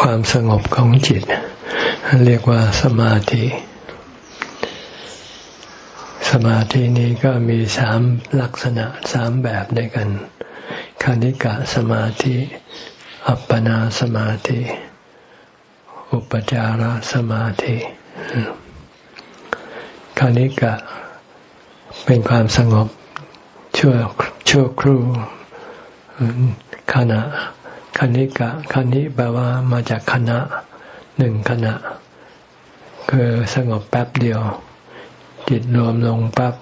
ความสงบของจิต เรียกว่าสมาธิ สมาธินี้ก็มีสามลักษณะสามแบบด้วยกัน คณิกะสมาธิ อัปปนาสมาธิ อุปจารสมาธิคณิกะเป็นความสงบชั่วชั่วครู่ขณะ คณิกะคณิแปลว่ามาจากคณะหนึ่งขณะ คือสงบแป๊บเดียว จิตรวมลงปั๊บ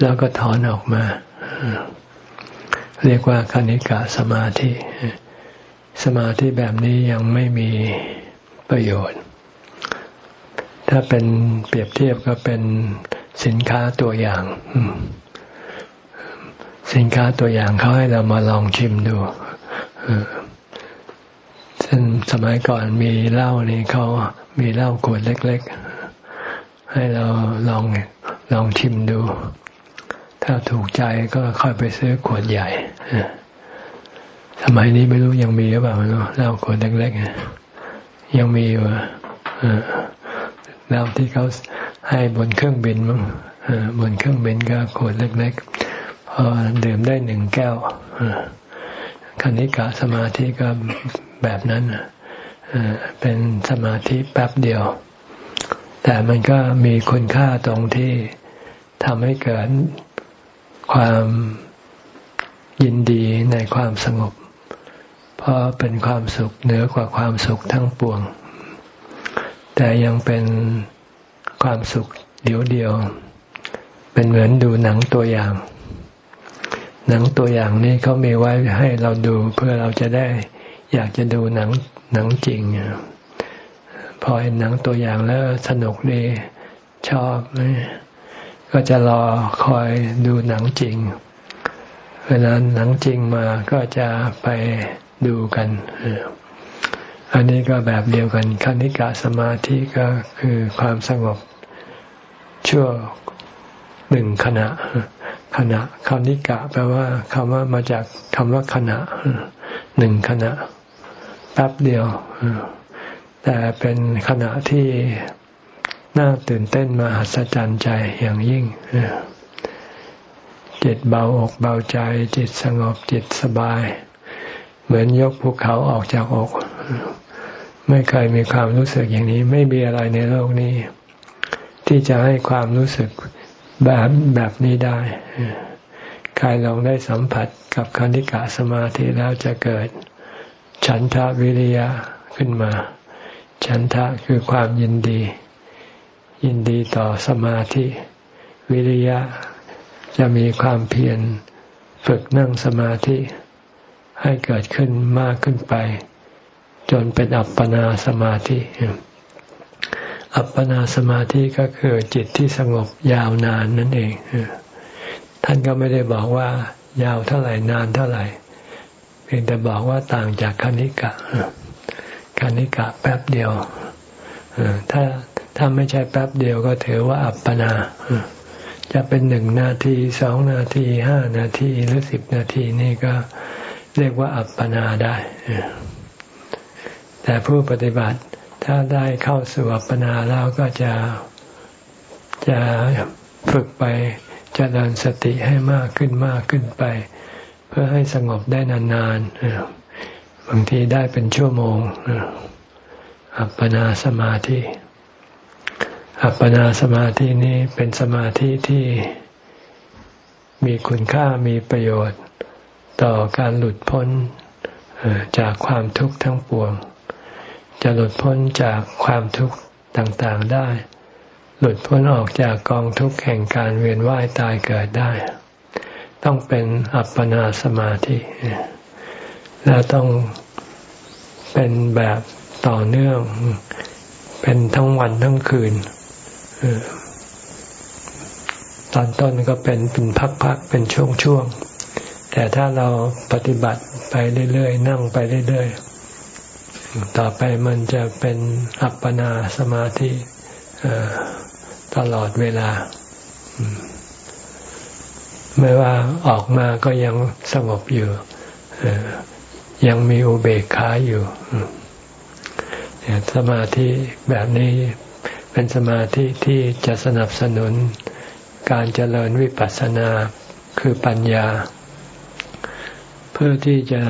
แล้วก็ถอนออกมา เรียกว่าคณิกะสมาธิ สมาธิแบบนี้ยังไม่มีประโยชน์ ถ้าเป็นเปรียบเทียบก็เป็นสินค้าตัวอย่าง สินค้าตัวอย่างเขาให้เรามาลองชิมดู ซึ่งสมัยก่อนมีเหล้านี่เขามีเหล้าขวดเล็ก ๆ ให้เราลองลองชิมดู ถ้าถูกใจก็ค่อยไปซื้อขวดใหญ่สมัยนี้ไม่รู้ยังมีหรือเปล่าไม่รู้เหล้าขวดเล็กๆยังมีอยู่เหล้าที่เขาให้บนเครื่องบินมั้งบนเครื่องบินก็ขวดเล็กๆพอดื่มได้หนึ่งแก้ว คณิกะสมาธิก็แบบนั้นเป็นสมาธิแป๊บเดียว แต่มันก็มีคุณค่าตรงที่ทำให้เกิดความยินดีในความสงบ เพราะเป็นความสุขเหนือกว่าความสุขทั้งปวง แต่ยังเป็นความสุขเดียวเดียว เป็นเหมือนดูหนังตัวอย่าง หนังตัวอย่างนี้เขามีไว้ให้เราดูเพื่อเราจะได้ อยากจะดูหนังหนังจริงพอเห็นหนังตัวอย่างแล้วสนุกดีชอบก็จะรอคอยดูหนังจริง เวลาหนังจริงมาก็จะไปดูกันอันนี้ก็แบบเดียวกันคณิกะสมาธิก็คือความสงบชั่วหนึ่งขณะ ขณะคำนิกะแปลว่าคำว่ามาจากคำว่าขณะหนึ่งขณะแป๊บเดียว แต่เป็นขณะที่น่าตื่นเต้นมาหัศจรรย์ใจอย่างยิ่งจิตเบาอกเบาใจ จิตสงบจิตสบาย เหมือนยกภูเขาออกจากอก ไม่เคยมีความรู้สึกอย่างนี้ ไม่มีอะไรในโลกนี้ ที่จะให้ความรู้สึก แบบแบบนี้ได้ ใครลองได้สัมผัสกับคณิกะสมาธิแล้วจะเกิด ฉันทะวิริยะขึ้นมา ฉันทะคือความยินดี ยินดีต่อสมาธิ วิริยะ จะมีความเพียรฝึกนั่งสมาธิ ให้เกิดขึ้นมากขึ้นไป จนเป็นอัปปนาสมาธิ อัปปนาสมาธิก็คือจิตที่สงบยาวนานนั่นเองท่านก็ไม่ได้บอกว่ายาวเท่าไหร่นานเท่าไหร่ เพียงแต่บอกว่าต่างจากคณิกะคณิกะแป๊บเดียวถ้าถ้าไม่ใช่แป๊บเดียวก็ถือว่าอัปปนาจะเป็นหนึ่งนาทีสองนาทีห้านาทีหรือสิบนาทีนี่ก็เรียกว่าอัปปนาได้แต่ผู้ปฏิบัติ ถ้าได้เข้าสู่อัปปนาแล้วก็จะจะฝึกไปจะดินสติให้มากขึ้นมากขึ้นไป เพื่อให้สงบได้นานๆบางทีได้เป็นชั่วโมงอัปปนาสมาธิอัปปนาสมาธินี้เป็นสมาธิที่มีคุณค่ามีประโยชน์ ต่อการหลุดพ้นจากความทุกข์ทั้งปวง จะหลุดพ้นจากความทุกข์ต่างๆได้ หลุดพ้นออกจากกองทุกข์แห่งการเวียนว่ายตายเกิดได้ ต้องเป็นอัปปนาสมาธิและต้องเป็นแบบต่อเนื่อง เป็นทั้งวันทั้งคืนตอนต้นก็เป็นเป็นพักๆเป็นช่วงๆแต่ถ้าเราปฏิบัติไปเรื่อยๆนั่งไปเรื่อยๆ ต่อไปมันจะเป็นอัปปนาสมาธิตลอดเวลา ไม่ว่าออกมาก็ยังสงบอยู่ยังมีอุเบกขาอยู่สมาธิแบบนี้เป็นสมาธิที่จะสนับสนุนการเจริญวิปัสสนาคือปัญญา เพื่อที่จะ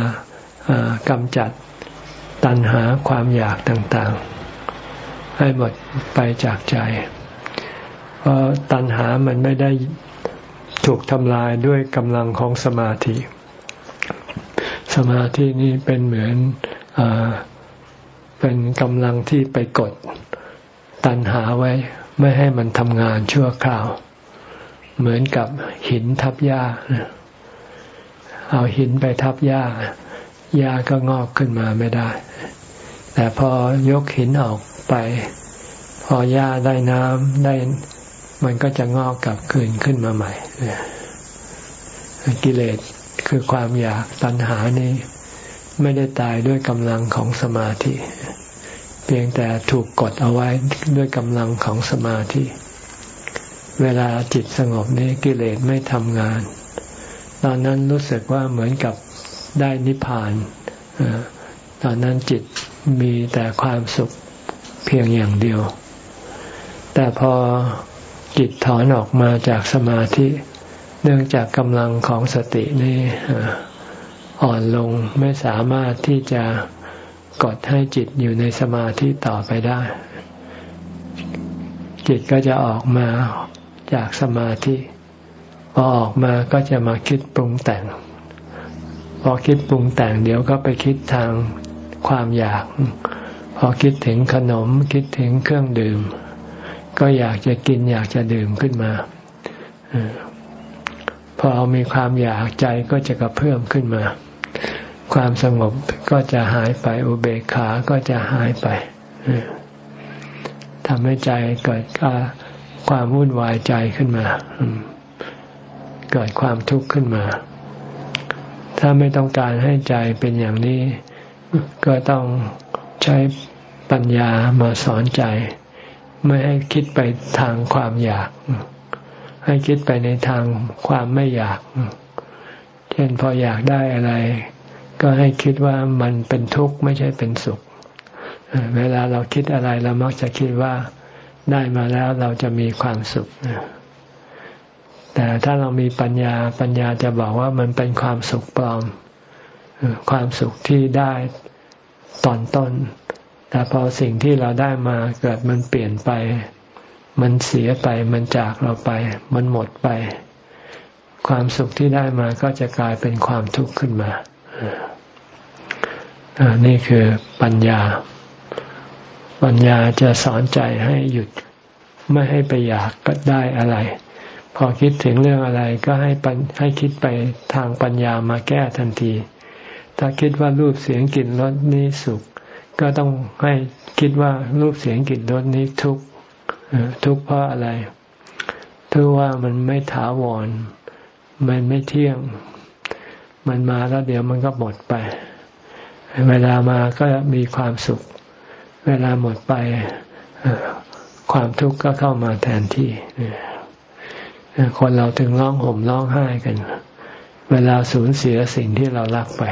กำจัด ตัณหาความอยากต่างๆ ให้หมดไปจากใจ เพราะตัณหามันไม่ได้ถูกทำลายด้วยกำลังของสมาธิ สมาธินี้เป็นเหมือนอเป็นกำลังที่ไปกด ตัณหาไว้ไม่ให้มันทำงานชั่วคราว เหมือนกับหินทับหญ้า เอาหินไปทับหญ้า หญ้าก็งอกขึ้นมาไม่ได้ แต่พอยกหินออกไป พอหญ้าได้น้ำได้มันก็จะงอกกลับคืนขึ้นมาใหม่กิเลสคือความอยากตัณหานี้ไม่ได้ตายด้วยกำลังของสมาธิ เพียงแต่ถูกกดเอาไว้ด้วยกำลังของสมาธิ เวลาจิตสงบนี้กิเลสไม่ทำงาน ตอนนั้นรู้สึกว่าเหมือนกับ ได้นิพพาน ตอนนั้นจิตมีแต่ความสุขเพียงอย่างเดียว แต่พอจิตถอนออกมาจากสมาธิ เนื่องจากกำลังของสตินี่อ่อนลงไม่สามารถที่จะกดให้จิตอยู่ในสมาธิต่อไปได้ จิตก็จะออกมาจากสมาธิ พอออกมาก็จะมาคิดปรุงแต่ง พอคิดปรุงแต่งเดี๋ยวก็ไปคิดทางความอยาก พอคิดถึงขนมคิดถึงเครื่องดื่ม ก็อยากจะกินอยากจะดื่มขึ้นมาพอมีความอยากใจก็จะกระเพื่อมขึ้นมา ความสงบก็จะหายไปอุเบกขาก็จะหายไปทำให้ใจเกิดความวุ่นวายใจขึ้นมาเกิดความทุกข์ขึ้นมา ถ้าไม่ต้องการให้ใจเป็นอย่างนี้ ก็ต้องใช้ปัญญามาสอนใจ ไม่ให้คิดไปทางความอยาก ให้คิดไปในทางความไม่อยาก เช่นพออยากได้อะไร ก็ให้คิดว่ามันเป็นทุกข์ไม่ใช่เป็นสุข เวลาเราคิดอะไรเรามักจะคิดว่าได้มาแล้วเราจะมีความสุข แต่ถ้าเรามีปัญญาปัญญาจะบอกว่ามันเป็นความสุขปลอม ความสุขที่ได้ตอนต้น แต่พอสิ่งที่เราได้มาเกิดมันเปลี่ยนไป มันเสียไป มันจากเราไป มันหมดไป ความสุขที่ได้มาก็จะกลายเป็นความทุกข์ขึ้นมานี่คือปัญญา ปัญญาจะสอนใจให้หยุดไม่ให้ไปอยากก็ได้อะไร พอคิดถึงเรื่องอะไรก็ให้ให้คิดไปทางปัญญามาแก้ทันที ถ้าคิดว่ารูปเสียงกลิ่นรสนี้สุข ก็ต้องให้คิดว่ารูปเสียงกลิ่นรสนี้ทุกทุกเพราะอะไรทุกว่ามันไม่ถาวร มันไม่เที่ยง มันมาแล้วเดี๋ยวมันก็หมดไป เวลามาก็มีความสุข เวลาหมดไปความทุกข์ก็เข้ามาแทนที่ คนเราถึงร้องห่มร้องไห้กัน เวลาสูญเสียสิ่งที่เรารักไป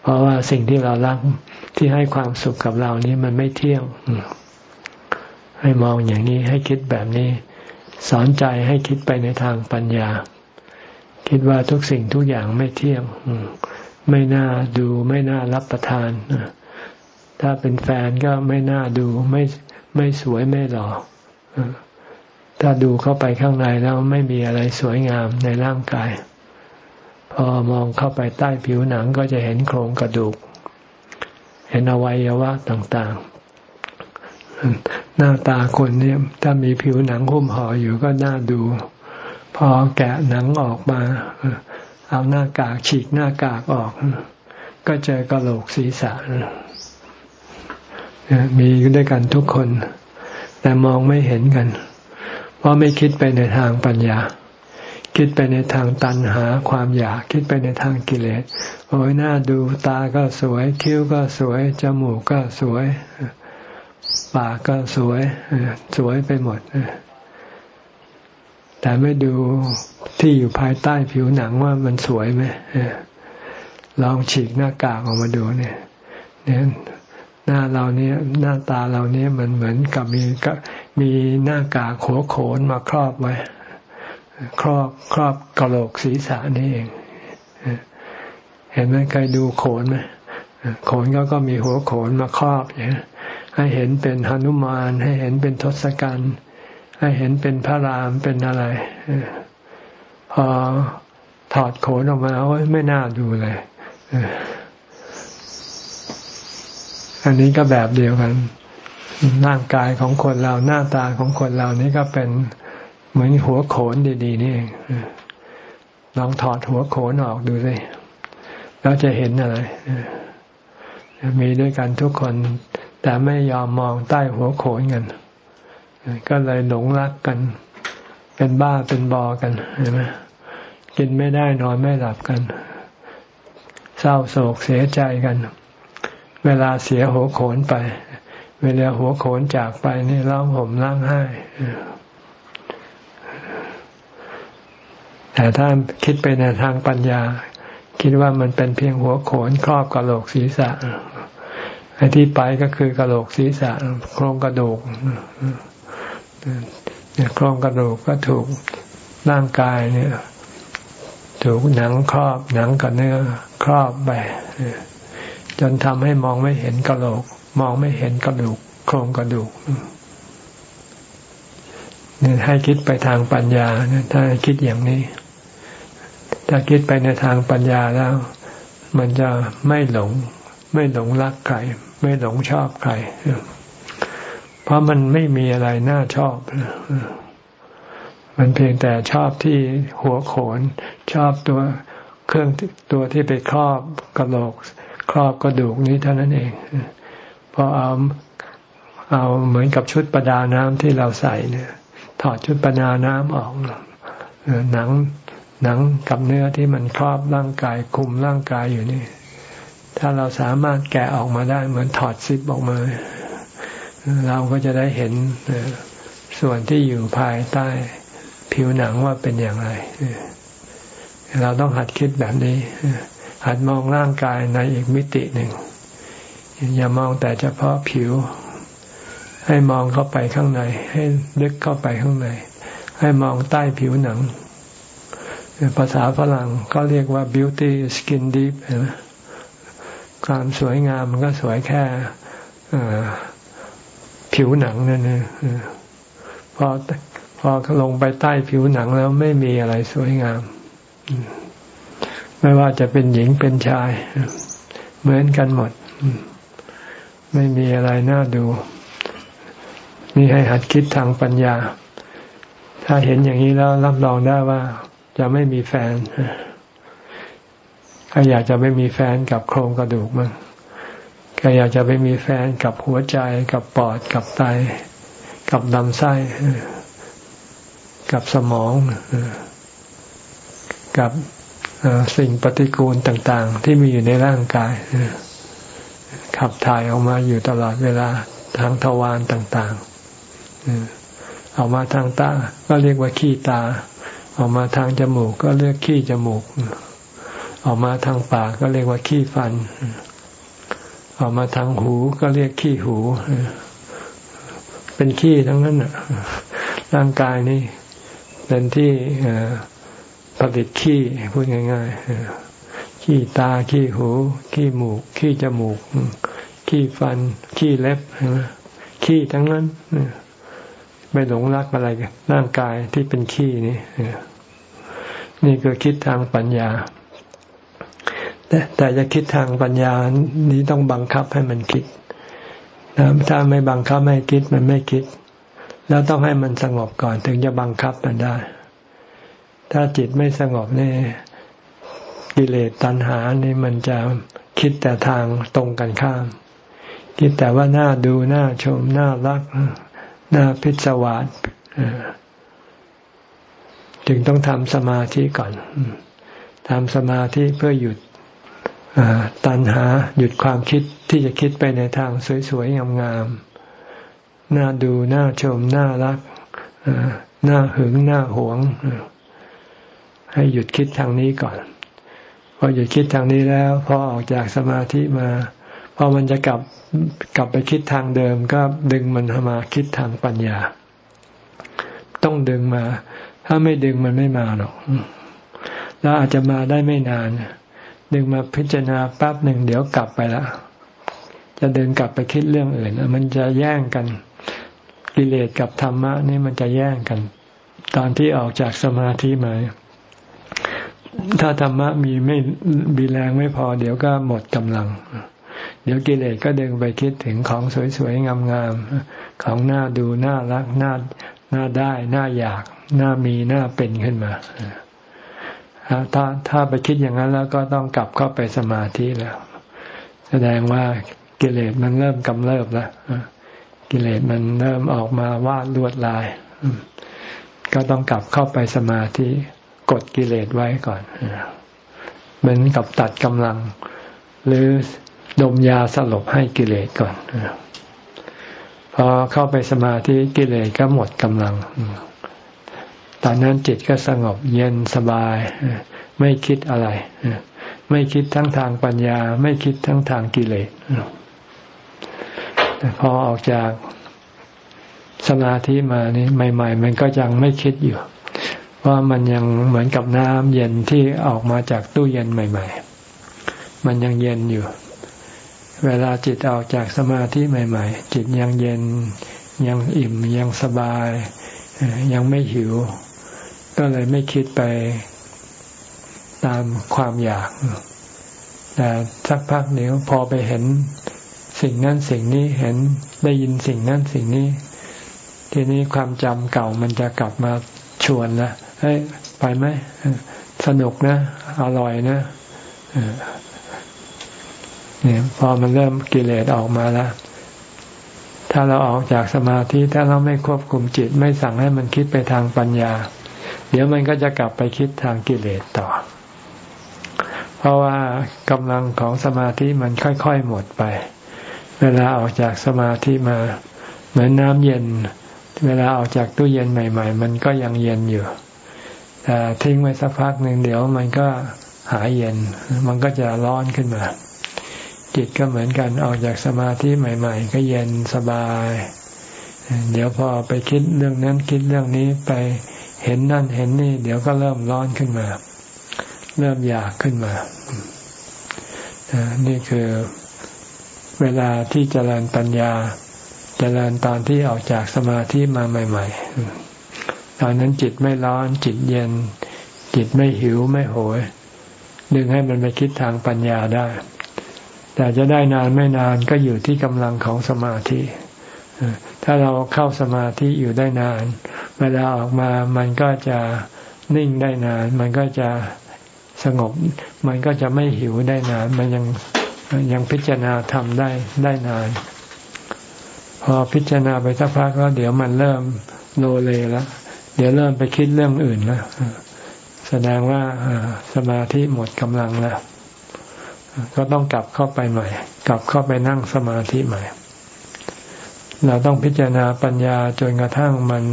เพราะว่าสิ่งที่เรารักที่ให้ความสุขกับเรานี้มันไม่เที่ยงให้มองอย่างนี้ให้คิดแบบนี้ สอนใจให้คิดไปในทางปัญญา คิดว่าทุกสิ่งทุกอย่างไม่เที่ยงไม่น่าดูไม่น่ารับประทานถ้าเป็นแฟนก็ไม่น่าดูไม่ไม่สวยไม่หล่อ ถ้าดูเข้าไปข้างในแล้วไม่มีอะไรสวยงามในร่างกาย พอมองเข้าไปใต้ผิวหนังก็จะเห็นโครงกระดูก เห็นอวัยวะต่างๆ หน้าตาคนเนี่ยถ้ามีผิวหนังหุ้มห่ออยู่ก็น่าดู พอแกะหนังออกมา เอาหน้ากากฉีกหน้ากากออก ก็เจอกระโหลกศีรษะมีด้วยกันทุกคน แต่มองไม่เห็นกัน เพราะไม่คิดไปในทางปัญญา คิดไปในทางตัณหาความอยาก คิดไปในทางกิเลสโอ้ยหน้าดูตาก็สวย คิ้วก็สวย จมูกก็สวย ปากก็สวย สวยไปหมด แต่ไม่ดูที่อยู่ภายใต้ผิวหนังว่ามันสวยไหมลองฉีกหน้ากากออกมาดูเนี่ยเนี่ย หน้าเราเนี้ยหน้าตาเราเนี้ยมันเหมือนกับมีก็มีหน้ากากหัวโขนมาครอบไว้ ครอบครอบกระโหลกศีรษะนี่เองเห็นไหมเคยดูโขนไหมโขนก็ก็มีหัวโขนมาครอบอย่างให้เห็นเป็นหนุมาน ให้เห็นเป็นทศกัณฐ์ให้เห็นเป็นพระรามเป็นอะไรพอถอดโขนออกมาโอ้ยไม่น่าดูเลย อันนี้ก็แบบเดียวกัน ร่างกายของคนเราหน้าตาของคนเรานี่ก็เป็นเหมือนหัวโขนดีๆนี่เองลองถอดหัวโขนออกดูสิแล้วจะเห็นอะไรมีด้วยกันทุกคน แต่ไม่ยอมมองใต้หัวโขนกันก็เลยหลงรักกัน เป็นบ้าเป็นบอกันเห็นไหมกินไม่ได้นอนไม่หลับกัน เศร้าโศกเสียใจกัน เวลาเสียหัวโขนไป เวลาหัวโขนจากไปนี่ร้องห่มร้องไห้แต่ถ้าคิดไปในทางปัญญา คิดว่ามันเป็นเพียงหัวโขนครอบกระโหลกศีรษะไอ้ที่ไปก็คือกระโหลกศีรษะโครงกระดูกโครงกระดูกก็ถูกร่างกายเนี่ย ถูกหนังครอบหนังกับเนื้อครอบไป จนทำให้มองไม่เห็นกระโหลก มองไม่เห็นกระดูก โครงกระดูกนี่ให้คิดไปทางปัญญาถ้าคิดอย่างนี้ ถ้าคิดไปในทางปัญญาแล้ว มันจะไม่หลง ไม่หลงรักใคร ไม่หลงชอบใคร เพราะมันไม่มีอะไรน่าชอบมันเพียงแต่ชอบที่หัวโขน ชอบตัวเครื่องตัวที่ไปครอบกระโหลก ครอบกระดูกนี้เท่านั้นเองพอเอาเอาเหมือนกับชุดประดาน้ำที่เราใส่เนี่ย ถอดชุดประดาน้ำออกหนังหนังกับเนื้อที่มันครอบร่างกายคุมร่างกายอยู่นี่ ถ้าเราสามารถแกะออกมาได้เหมือนถอดซิปออกมา เราก็จะได้เห็นส่วนที่อยู่ภายใต้ผิวหนังว่าเป็นอย่างไร เราต้องหัดคิดแบบนี้ หัดมองร่างกายในอีกมิติหนึ่ง อย่ามองแต่เฉพาะผิว ให้มองเข้าไปข้างใน ให้ลึกเข้าไปข้างใน ให้มองใต้ผิวหนัง ภาษาฝรั่งเขาเรียกว่า beauty skin deep ความสวยงามมันก็สวยแค่ผิวหนังนั่นเองพอพอลงไปใต้ผิวหนังแล้วไม่มีอะไรสวยงาม ไม่ว่าจะเป็นหญิงเป็นชาย เหมือนกันหมด ไม่มีอะไรน่าดู นี่ให้หัดคิดทางปัญญา ถ้าเห็นอย่างนี้แล้วรับรองได้ว่า จะไม่มีแฟนใครอยากจะไม่มีแฟนกับโครงกระดูกมั้งก็อยากจะไปมีแฟนกับหัวใจ กับปอด กับไต กับลำไส้ กับสมอง กับ สิ่งปฏิกูลต่างๆ ที่มีอยู่ในร่างกายขับถ่ายออกมาอยู่ตลอดเวลาทางทวารต่างๆออกมาทางตา ก็เรียกว่าขี้ตา ออกมาทางจมูก ก็เรียกขี้จมูก ออกมาทางปากก็เรียกว่าขี้ฟัน ออกมาทางหูก็เรียกขี้หู เป็นขี้ทั้งนั้นร่างกายนี่เป็นที่ ผลิตขี้พูดง่ายๆขี้ตาขี้หู ขี้หมูก ขี้จมูก ขี้ฟัน ขี้เล็บขี้ทั้งนั้นไม่หลงรักอะไรกันร่างกายที่เป็นขี้นี่นี่ก็คิดทางปัญญา แต่แต่จะคิดทางปัญญานี้ต้องบังคับให้มันคิดถ้าไม่บังคับให้คิดมันไม่คิด แล้วต้องให้มันสงบก่อนถึงจะบังคับมันได้ ถ้าจิตไม่สงบนี่กิเลสตัณหานี่มันจะคิดแต่ทางตรงกันข้าม คิดแต่ว่าน่าดูน่าชมน่ารักน่าพิศวาสจึงต้องทำสมาธิก่อนทำสมาธิเพื่อหยุดตัณหาหยุดความคิดที่จะคิดไปในทางสวยๆงามๆน่าดูน่าชมน่ารักน่าหึงน่าหวง ให้หยุดคิดทางนี้ก่อน พอหยุดคิดทางนี้แล้วพอออกจากสมาธิมาพอมันจะกลับกลับไปคิดทางเดิม ก็ดึงมันมาคิดทางปัญญา ต้องดึงมา ถ้าไม่ดึงมันไม่มาหรอกแล้วอาจจะมาได้ไม่นาน ดึงมาพิจารณาแป๊บหนึ่งเดี๋ยวกลับไปละจะเดึงกลับไปคิดเรื่องอื่นมันจะแย่งกันกิเลสกับธรรมะนี่มันจะแย่งกัน ตอนที่ออกจากสมาธิมา ถ้าธรรมะมีไม่มีแรงไม่พอ เดี๋ยวก็หมดกำลัง เดี๋ยวกิเลสก็ดึงไปคิดถึงของสวยๆงามๆของน่าดูน่ารักน่าน่าได้น่าอยากน่ามีน่าเป็นขึ้นมาถ้าถ้าไปคิดอย่างนั้นแล้วก็ต้องกลับเข้าไปสมาธิแล้ว แสดงว่ากิเลสมันเริ่มกำเริบแล้วกิเลสมันเริ่มออกมาวาดลวดลาย ก็ต้องกลับเข้าไปสมาธิ กดกิเลสไว้ก่อน เหมือนกับตัดกำลัง หรือดมยาสลบให้กิเลสก่อนพอเข้าไปสมาธิกิเลสก็หมดกำลัง ตอนนั้นจิตก็สงบเย็นสบาย ไม่คิดอะไร ไม่คิดทั้งทางปัญญา ไม่คิดทั้งทางกิเลสพอออกจากสมาธิมานี่ใหม่ ๆ มันก็ยังไม่คิดอยู่ ว่ามันยังเหมือนกับน้ำเย็นที่ออกมาจากตู้เย็นใหม่ ๆ มันยังเย็นอยู่ เวลาจิตออกจากสมาธิใหม่ ๆ จิตยังเย็นยังอิ่มยังสบาย ยังไม่หิว ก็เลยไม่คิดไปตามความอยาก แต่สักพักเดี๋ยวพอไปเห็นสิ่งนั้นสิ่งนี้เห็นได้ยินสิ่งนั้นสิ่งนี้ ทีนี้ความจำเก่ามันจะกลับมาชวนนะ เฮ้ยไปไหมสนุกนะ อร่อยนะเนี่ยพอมันเริ่มกิเลสออกมาแล้วถ้าเราออกจากสมาธิถ้าเราไม่ควบคุมจิต ไม่สั่งให้มันคิดไปทางปัญญา เดี๋ยวมันก็จะกลับไปคิดทางกิเลสต่อ เพราะว่ากำลังของสมาธิมันค่อยๆหมดไป เวลาออกจากสมาธิมา เหมือนน้ำเย็น เวลาออกจากตู้เย็นใหม่ ๆ มันก็ยังเย็นอยู่ แต่ทิ้งไว้สักพักหนึ่งเดี๋ยวมันก็หายเย็น มันก็จะร้อนขึ้นมา จิตก็เหมือนกันออกจากสมาธิใหม่ ๆ ก็เย็นสบาย เดี๋ยวพอไปคิดเรื่องนั้นคิดเรื่องนี้ไปเห็นนั่นเห็นนี่ เดี๋ยวก็เริ่มร้อนขึ้นมา เริ่มอยากขึ้นมานี่คือเวลาที่เจริญปัญญา เจริญตอนที่ออกจากสมาธิมาใหม่ ๆ ตอนนั้นจิตไม่ร้อนจิตเย็น จิตไม่หิวไม่โหย ดึงให้มันไปคิดทางปัญญาได้ แต่จะได้นานไม่นานก็อยู่ที่กำลังของสมาธิถ้าเราเข้าสมาธิอยู่ได้นาน เวลาออกมามันก็จะนิ่งได้นาน มันก็จะสงบ มันก็จะไม่หิวได้นาน มันยังยังพิจารณาทำได้ได้นาน พอพิจารณาไปสักพักก็เดี๋ยวมันเริ่มโลเลแล้ว เดี๋ยวเริ่มไปคิดเรื่องอื่นแล้วแสดงว่าสมาธิหมดกำลังแล้วก็ต้องกลับเข้าไปใหม่ กลับเข้าไปนั่งสมาธิใหม่ เราต้องพิจารณาปัญญาจนกระทั่งมัน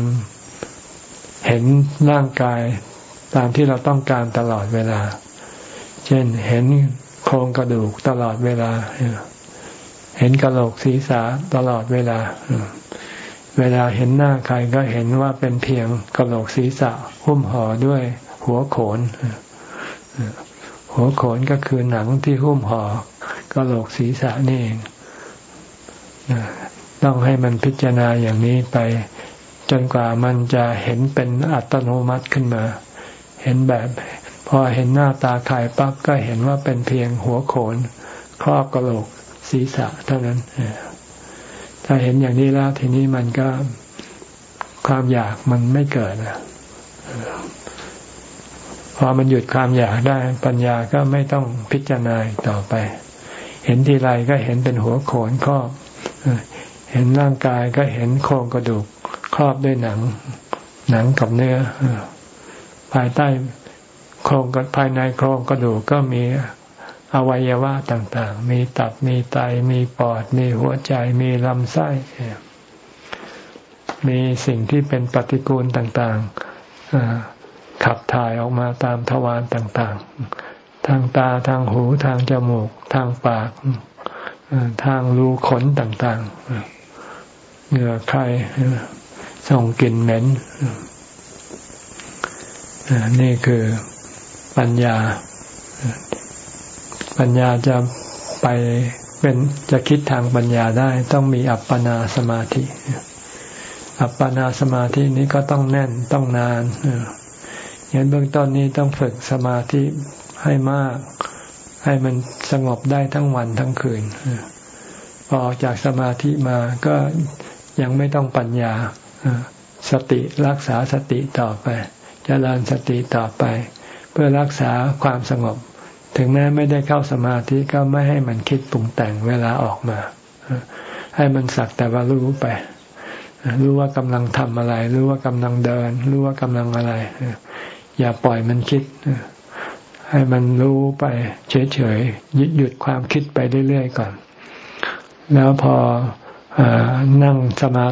เห็นร่างกายตามที่เราต้องการตลอดเวลา เช่นเห็นโครงกระดูกตลอดเวลา เห็นกระโหลกศีรษะตลอดเวลา เวลาเห็นหน้าใครก็เห็นว่าเป็นเพียงกระโหลกศีรษะหุ้มห่อด้วยหัวโขน หัวโขนก็คือหนังที่หุ้มห่อกระโหลกศีรษะนี่เองต้องให้มันพิจารณาอย่างนี้ไป จนกว่ามันจะเห็นเป็นอัตโนมัติขึ้นมา เห็นแบบ พอเห็นหน้าตาใครปั๊บก็เห็นว่าเป็นเพียงหัวโขน ครอบกระโหลกศีรษะเท่านั้น ถ้าเห็นอย่างนี้แล้วทีนี้มันก็ความอยากมันไม่เกิดนะพอมันหยุดความอยากได้ปัญญาก็ไม่ต้องพิจารณาต่อไป เห็นทีไรก็เห็นเป็นหัวโขนครอบเห็นร่างกายก็เห็นโครงกระดูกครอบด้วยหนัง หนังกับเนื้อภายใต้โครงภายในโครงกระดูกก็มี อวัยวะต่างๆ มีตับมีไตมีปอด มีหัวใจมีลำไส้ มีสิ่งที่เป็นปฏิกูลต่างๆขับถ่ายออกมาตามทวารต่างๆ ทางตาทางหูทางจมูก ทางปากทางรูขนต่างๆ เหงื่อใครส่งกลิ่นเหม็นนี่คือปัญญา ปัญญาจะไปเป็นจะคิดทางปัญญาได้ต้องมีอัปปนาสมาธิ อัปปนาสมาธินี้ก็ต้องแน่นต้องนานอย่างเบื้องต้นนี้ต้องฝึกสมาธิให้มาก ให้มันสงบได้ทั้งวันทั้งคืนพอออกจากสมาธิมาก็ยังไม่ต้องปัญญาสติรักษาสติต่อไปจเจริญสติต่อไป เพื่อรักษาความสงบ ถึงแม้ไม่ได้เข้าสมาธิก็ไม่ให้มันคิดปรุงแต่งเวลาออกมา ให้มันสักแต่ว่ารู้ไป รู้ว่ากำลังทำอะไร รู้ว่ากำลังเดิน รู้ว่ากำลังอะไร อย่าปล่อยมันคิด ให้มันรู้ไปเฉยๆหยุดหยุดความคิดไปเรื่อยๆก่อน แล้วพออนั่งสมา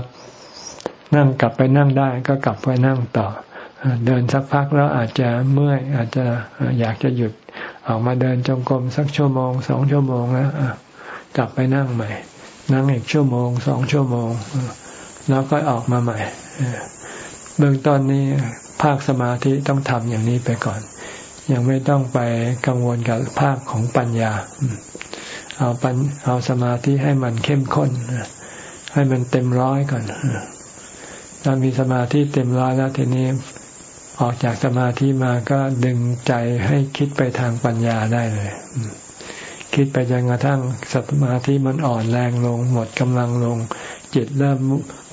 นั่งกลับไปนั่งได้ก็กลับไปนั่งต่อ เดินสักพักแล้วอาจจะเมื่อยอาจจะอยากจะหยุด ออกมาเดินจงกรมสักชั่วโมงสองชั่วโมงแล้วกลับไปนั่งใหม่ นั่งอีกชั่วโมงสองชั่วโมงแล้วก็ออกมาใหม่เบื้องต้นนี้ภาคสมาธิต้องทำอย่างนี้ไปก่อน ยังไม่ต้องไปกังวลกับภาคของปัญญา เอาปัญเอาสมาธิให้มันเข้มข้นให้มันเต็มร้อยก่อนถ้ามีสมาธิเต็มร้อยแล้วทีนี้ ออกจากสมาธิมาก็ดึงใจให้คิดไปทางปัญญาได้เลย คิดไปจนกระทั่งสมาธิมันอ่อนแรงลง หมดกำลังลง จิตเริ่ม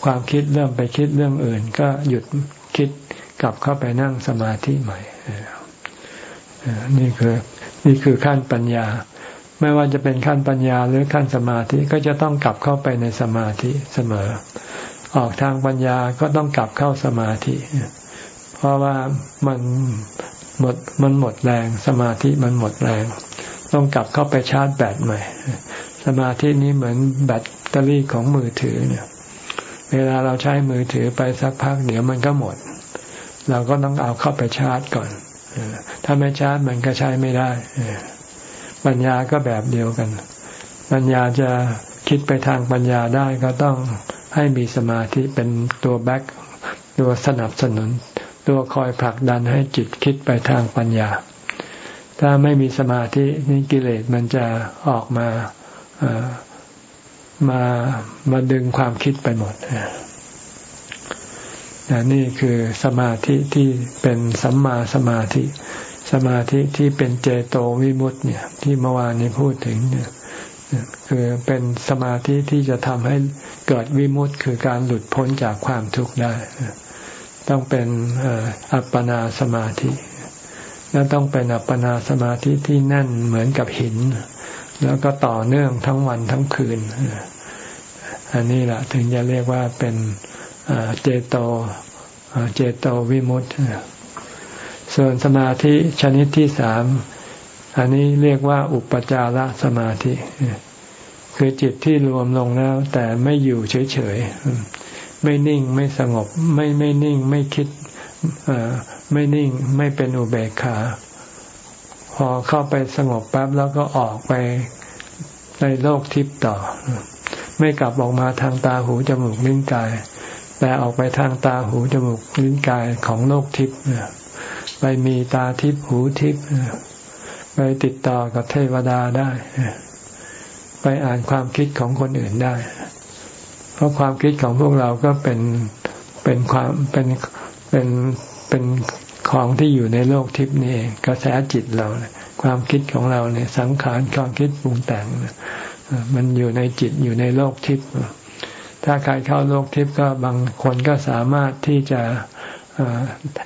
ความคิดเริ่มไปคิดเรื่องอื่น ก็หยุดคิดกลับเข้าไปนั่งสมาธิใหม่นี่คือนี่คือขั้นปัญญา ไม่ว่าจะเป็นขั้นปัญญาหรือขั้นสมาธิก็จะต้องกลับเข้าไปในสมาธิเสมอ ออกทางปัญญาก็ต้องกลับเข้าสมาธิ เพราะว่ามันหมดมันหมดแรง สมาธิมันหมดแรง ต้องกลับเข้าไปชาร์จแบตใหม่ สมาธินี้เหมือนแบตเตอรี่ของมือถือเนี่ย เวลาเราใช้มือถือไปสักพักเดี๋ยวมันก็หมด เราก็ต้องเอาเข้าไปชาร์จก่อนถ้าไม่ชาร์จมันก็ใช้ไม่ได้ปัญญาก็แบบเดียวกัน ปัญญาจะคิดไปทางปัญญาได้ก็ต้องให้มีสมาธิเป็นตัวแบ็กตัวสนับสนุน ตัวคอยผลักดันให้จิตคิดไปทางปัญญา ถ้าไม่มีสมาธินี่กิเลสมันจะออกมามามาดึงความคิดไปหมดนี่คือสมาธิที่เป็นสัมมาสมาธิ สมาธิที่เป็นเจโตวิมุตต์เนี่ย ที่เมื่อวานนี้พูดถึงเนี่ยคือเป็นสมาธิที่จะทำให้เกิดวิมุตต์คือการหลุดพ้นจากความทุกข์ได้ ต้องเป็นอัปปนาสมาธิและต้องเป็นอัปปนาสมาธิที่แน่นเหมือนกับหิน แล้วก็ต่อเนื่องทั้งวันทั้งคืน อันนี้แหละถึงจะเรียกว่าเป็นเจโตเจโตวิมุตต์ส่วนสมาธิชนิดที่สามอันนี้เรียกว่าอุปจารสมาธิ คือจิตที่รวมลงแล้ว แต่ไม่อยู่เฉย ไม่นิ่งไม่สงบ ไม่ไม่นิ่งไม่คิดไม่นิ่งไม่เป็นอุเบกขา พอเข้าไปสงบแป๊บแล้วก็ออกไปในโลกทิพย์ต่อ ไม่กลับออกมาทางตาหูจมูกลิ้นกาย แต่ออกไปทางตาหูจมูกลิ้นกายของโลกทิพย์ไปมีตาทิพย์หูทิพย์ไปติดต่อกับเทวดาได้ ไปอ่านความคิดของคนอื่นได้ เพราะความคิดของพวกเราก็เป็นเป็นความเป็นเป็นเป็นของที่อยู่ในโลกทิพย์นี่กระแสจิตเรา ความคิดของเราเนี่ยสังขารความคิดปรุงแต่งมันอยู่ในจิตอยู่ในโลกทิพย์ถ้าใครเข้าโลกทิพย์ก็บางคนก็สามารถที่จะ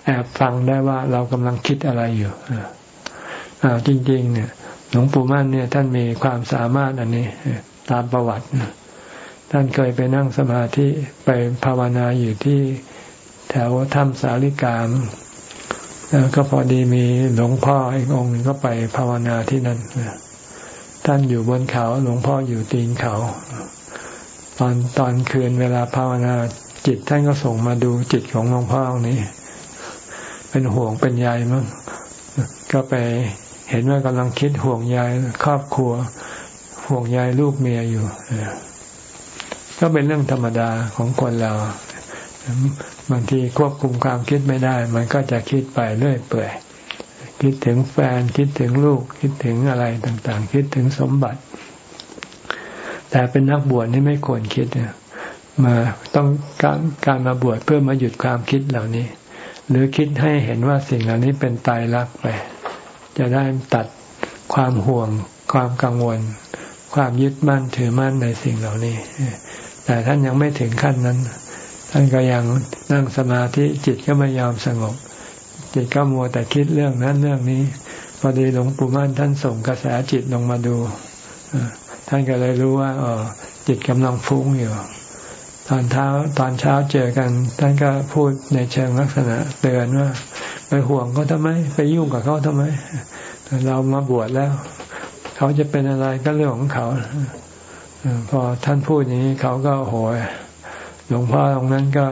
แอบฟังได้ว่าเรากำลังคิดอะไรอยู่จริง ๆ เนี่ยหลวงปู่มั่นเนี่ยท่านมีความสามารถอันนี้ตามประวัติ ท่านเคยไปนั่งสมาธิไปภาวนาอยู่ที่แถวถ้ำสาลิกามแล้วก็พอดีมีหลวงพ่ออีกองค์นึงก็ไปภาวนาที่นั่นท่านอยู่บนเขาหลวงพ่ออยู่ตีนเขา ตอนตอนคืนเวลาภาวนาจิตท่านก็ส่งมาดูจิตของหลวงพ่อนี้ เป็นห่วงเป็นใยมั้งก็ไปเห็นว่ากำลังคิดห่วงใยครอบครัว ห่วงใยลูกเมียอยู่ ก็เป็นเรื่องธรรมดาของคนเราบางทีควบคุมความคิดไม่ได้ มันก็จะคิดไปเรื่อยเปื่อย คิดถึงแฟนคิดถึงลูก คิดถึงอะไรต่าง ๆ คิดถึงสมบัติ แต่เป็นนักบวชนี่ไม่ควรคิดมาต้องการการมาบวชเพื่อมาหยุดความคิดเหล่านี้ หรือคิดให้เห็นว่าสิ่งเหล่านี้เป็นตายรักไป จะได้ตัดความห่วง ความกังวล ความยึดมั่นถือมั่นในสิ่งเหล่านี้ แต่ท่านยังไม่ถึงขั้นนั้น ท่านก็ยังนั่งสมาธิจิตก็ไม่ยอมสงบ จิตก็มัวแต่คิดเรื่องนั้นเรื่องนี้พอดีหลวงปู่มั่นท่านส่งกระแสจิตลงมาดูท่านก็เลยรู้ว่าอ๋อจิตกำลังฟุ้งอยู่ ตอนเช้าตอนเช้าเจอกัน ท่านก็พูดในเชิงลักษณะเตือนว่า ไปห่วงเขาทำไม ไปยุ่งกับเขาทำไม เรามาบวชแล้ว เขาจะเป็นอะไรก็เรื่องของเขา พอท่านพูดอย่างนี้เขาก็โหยหลวงพ่อตรงนั้นก็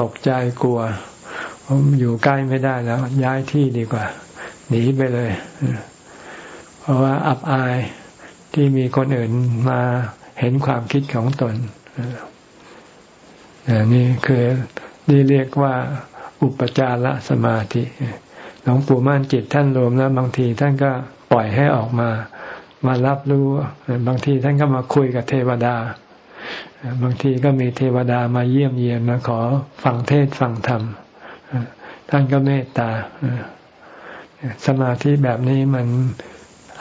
ตกใจกลัวผมอยู่ใกล้ไม่ได้แล้ว ย้ายที่ดีกว่า หนีไปเลย เพราะว่าอับอายที่มีคนอื่นมาเห็นความคิดของตนนี่คือที่เรียกว่า อุปจารสมาธิหลวงปู่ม่านจิตท่านรวมแล้วบางทีท่านก็ปล่อยให้ออกมา มารับรู้ บางทีท่านก็มาคุยกับเทวดา บางทีก็มีเทวดามาเยี่ยมเยียนมาขอฟังเทศฟังธรรม ท่านก็เมตตา สมาธิแบบนี้มัน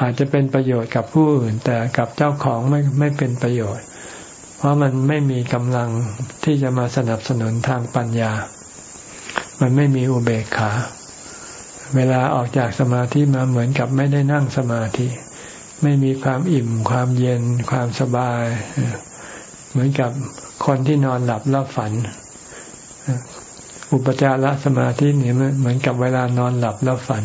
อาจจะเป็นประโยชน์กับผู้อื่น แต่กับเจ้าของไม่ไม่เป็นประโยชน์ เพราะมันไม่มีกำลังที่จะมาสนับสนุนทางปัญญา มันไม่มีอุเบกขา เวลาออกจากสมาธิมาเหมือนกับไม่ได้นั่งสมาธิ ไม่มีความอิ่ม ความเย็น ความสบาย เหมือนกับคนที่นอนหลับแล้วฝัน อุปจารสมาธินี่เหมือนกับเวลานอนหลับแล้วฝัน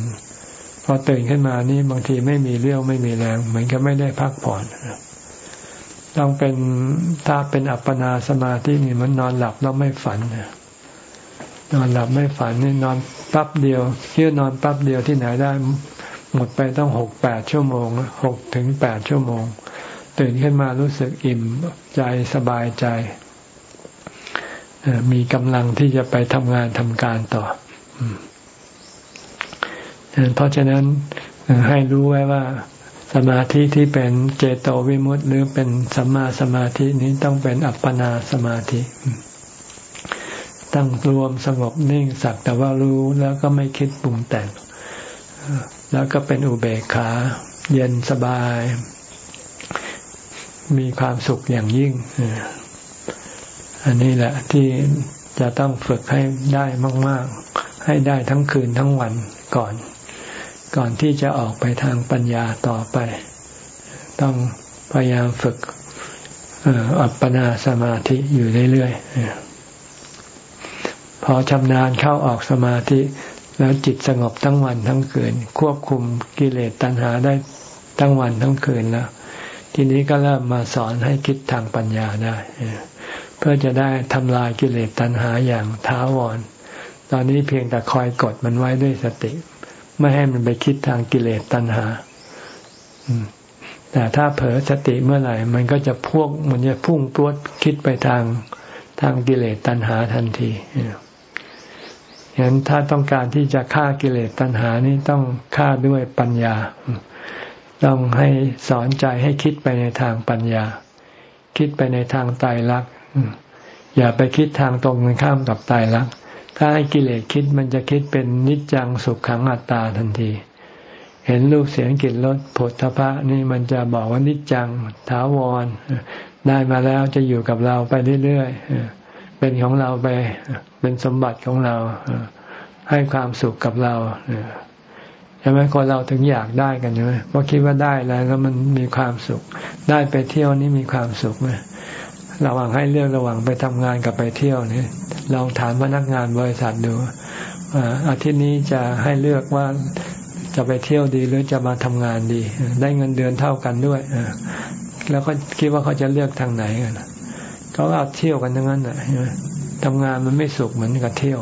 พอตื่นขึ้นมานี่บางทีไม่มีเรี่ยวไม่มีแรง เหมือนกับไม่ได้พักผ่อนต้องเป็นถ้าเป็นอัปปนาสมาธินี่มันนอนหลับแล้วไม่ฝันนอนหลับไม่ฝันนี่นอนปั๊บเดียวเชื่อนอนปั๊บเดียวที่ไหนได้ หมดไปต้องหกแปดชั่วโมงหกถึงแปดชั่วโมง ตื่นขึ้นมารู้สึกอิ่มใจสบายใจ มีกำลังที่จะไปทำงานทำการต่อเพราะฉะนั้นให้รู้ไว้ว่าสมาธิที่เป็นเจโตวิมุตต์หรือเป็นสัมมาสมาธินี้ต้องเป็นอัปปนาสมาธิตั้งรวมสงบนิ่งสักแต่ว่ารู้แล้วก็ไม่คิดปรุงแต่ง แล้วก็เป็นอุเบกขา เย็นสบาย มีความสุขอย่างยิ่ง อันนี้แหละที่จะต้องฝึกให้ได้มาก ๆ ให้ได้ทั้งคืนทั้งวันก่อน ก่อนที่จะออกไปทางปัญญาต่อไป ต้องพยายามฝึกอัปปนาสมาธิอยู่เรื่อยๆพอชำนาญเข้าออกสมาธิ แล้วจิตสงบทั้งวันทั้งคืน ควบคุมกิเลสตัณหาได้ทั้งวันทั้งคืนแล้ว ทีนี้ก็เริ่มมาสอนให้คิดทางปัญญาได้เพื่อจะได้ทำลายกิเลสตัณหาอย่างท้าวร ตอนนี้เพียงแต่คอยกดมันไว้ด้วยสติ ไม่ให้มันไปคิดทางกิเลสตัณหาแต่ถ้าเผลอสติเมื่อไหร่ มันก็จะพวกมันจะพุ่งตัวคิดไปทางทางกิเลสตัณหาทันที ฉะนั้นถ้าต้องการที่จะฆ่ากิเลสตัณหานี้ต้องฆ่าด้วยปัญญา ต้องให้สอนใจให้คิดไปในทางปัญญา คิดไปในทางตายรักอย่าไปคิดทางตรงกันข้ามกับตายรักถ้าให้กิเลสคิดมันจะคิดเป็นนิจจังสุขขังอัตตาทันที เห็นรูปเสียงกลิ่นรสผลทพะนี่มันจะบอกว่านิจจังถาวร ได้มาแล้วจะอยู่กับเราไปเรื่อยๆ เป็นของเราไป เป็นสมบัติของเราให้ความสุขกับเราใช่ไหมคนเราถึงอยากได้กันใช่ไหมเพราะคิดว่าได้แล้วแล้วมันมีความสุข ได้ไปเที่ยวนี่มีความสุขไหมระหว่างให้เลือกระหว่างไปทำงานกับไปเที่ยวนี่ลองถามพนักงานบริษัทดูอาทิตย์นี้จะให้เลือกว่าจะไปเที่ยวดีหรือจะมาทำงานดี ได้เงินเดือนเท่ากันด้วยแล้วก็คิดว่าเขาจะเลือกทางไหนกัน เขาเอาเที่ยวกันทั้งนั้นอะทำงานมันไม่สุขเหมือนกับเที่ยว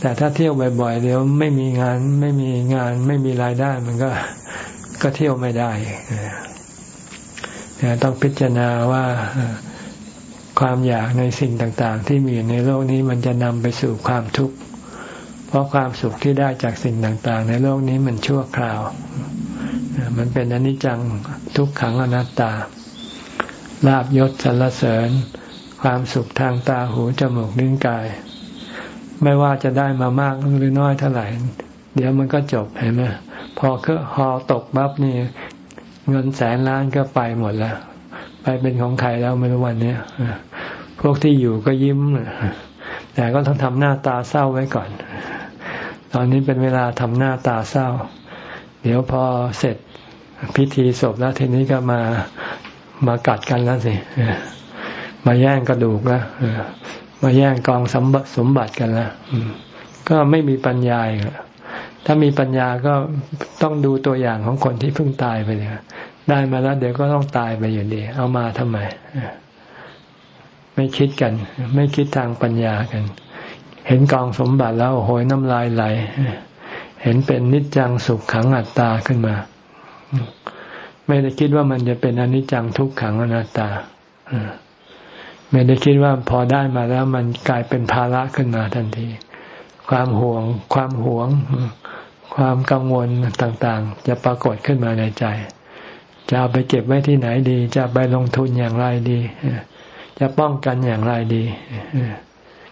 แต่ถ้าเที่ยวบ่อยๆเดี๋ยวไม่มีงานไม่มีงาน ไม่มีรายได้ มันก็ก็เที่ยวไม่ได้ต้องพิจารณาว่าความอยากในสิ่งต่าง ๆ ที่มีในโลกนี้มันจะนำไปสู่ความทุกข์ เพราะความสุขที่ได้จากสิ่งต่าง ๆ ในโลกนี้มันชั่วคราว มันเป็นอนิจจังทุกขังอนัตตา ลาบยศสรรเสริญ ความสุขทางตาหูจมูกลิ้นกาย ไม่ว่าจะได้มามากหรือน้อยเท่าไหร่ เดี๋ยวมันก็จบเห็นไหมพอเครื่องฮอตกบับนี่ เงินแสนล้านก็ไปหมดแล้ว ไปเป็นของใครแล้วไม่รู้วันนี้พวกที่อยู่ก็ยิ้มแต่ก็ต้องทำหน้าตาเศร้าไว้ก่อน ตอนนี้เป็นเวลาทำหน้าตาเศร้า เดี๋ยวพอเสร็จพิธีศพแล้วทีนี้ก็มา มากัดกันแล้วสิมาแย่งกระดูกแล้วมาแย่งกองสมบัติสมบัติกันแล้วก็ไม่มีปัญญาอีกถ้ามีปัญญาก็ต้องดูตัวอย่างของคนที่เพิ่งตายไปเลยได้มาแล้วเดี๋ยวก็ต้องตายไปอยู่ดี เอามาทำไมไม่คิดกัน ไม่คิดทางปัญญากัน เห็นกองสมบัติแล้วโหยน้ำลายไหล เห็นเป็นนิจจังสุขขังอัตตาขึ้นมา ไม่ได้คิดว่ามันจะเป็นอนิจจังทุกขังอนัตตาไม่ได้คิดว่าพอได้มาแล้วมันกลายเป็นภาระขึ้นมาทันที ความห่วง ความหวง ความกังวลต่างๆ จะปรากฏขึ้นมาในใจ จะเอาไปเก็บไว้ที่ไหนดี จะไปลงทุนอย่างไรดี จะป้องกันอย่างไรดี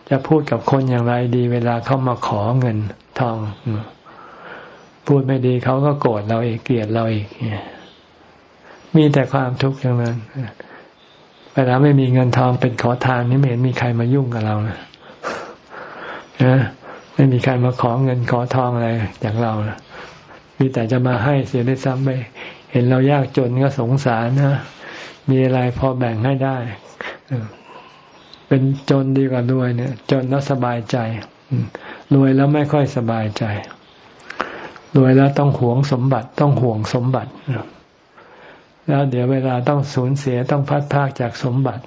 จะพูดกับคนอย่างไรดี เวลาเขามาขอเงินทอง พูดไม่ดีเขาก็โกรธเราอีกเกลียดเราอีก มีแต่ความทุกข์อย่างนั้นเวลาไม่มีเงินทองเป็นขอทานนี่ไม่เห็นมีใครมายุ่งกับเรานะไม่มีใครมาขอเงินขอทองอะไรอย่างเรานะมีแต่จะมาให้เสียได้ซ้ำไป เห็นเรายากจนก็สงสารนะ มีอะไรพอแบ่งให้ได้ เป็นจนดีกว่ารวยเนี่ย จนแล้วสบายใจ รวยแล้วไม่ค่อยสบายใจ รวยแล้วต้องหวงสมบัติ ต้องห่วงสมบัติ แล้วเดี๋ยวเวลาต้องสูญเสียต้องพัดพากจากสมบัติ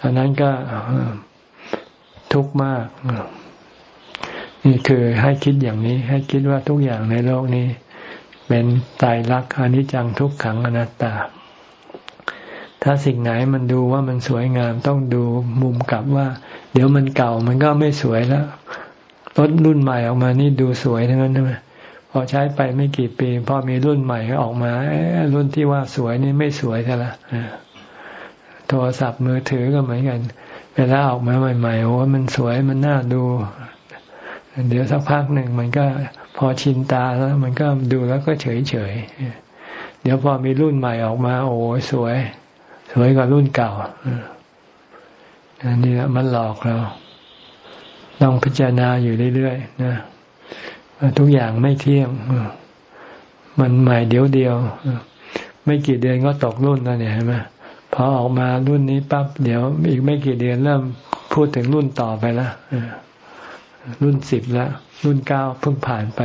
ตอนนั้นก็ทุกข์มาก นี่คือให้คิดอย่างนี้ ให้คิดว่าทุกอย่างในโลกนี้ เป็นตายรักอนิจจังทุกขังอนัตตา ถ้าสิ่งไหนมันดูว่ามันสวยงามต้องดูมุมกลับว่า เดี๋ยวมันเก่ามันก็ไม่สวยแล้วรถรุ่นใหม่ออกมานี่ดูสวยทั้งนั้นใช่ไหม พอใช้ไปไม่กี่ปี พอมีรุ่นใหม่ออกมารุ่นที่ว่าสวยนี่ไม่สวยซะละโทรศัพท์มือถือก็เหมือนกัน เวลาออกมาใหม่ๆโอ้มันสวยมันน่าดู เดี๋ยวสักพักหนึ่งมันก็พอชินตาแล้ว มันก็ดูแล้วก็เฉยเฉยเดี๋ยวพอมีรุ่นใหม่ออกมา โอ้สวย สวยกว่ารุ่นเก่าอันนี้มันหลอกเรา ต้องพิจารณาอยู่เรื่อยๆนะ ทุกอย่างไม่เที่ยงมันใหม่เดียวเดียวไม่กี่เดือนก็ตกรุ่นแล้วเนี่ยใช่ไหมพอออกมารุ่นนี้ปั๊บเดี๋ยวอีกไม่กี่เดือนเริ่มพูดถึงรุ่นต่อไปแล้วรุ่นสิบแล้วรุ่นเก้าเพิ่งผ่านไป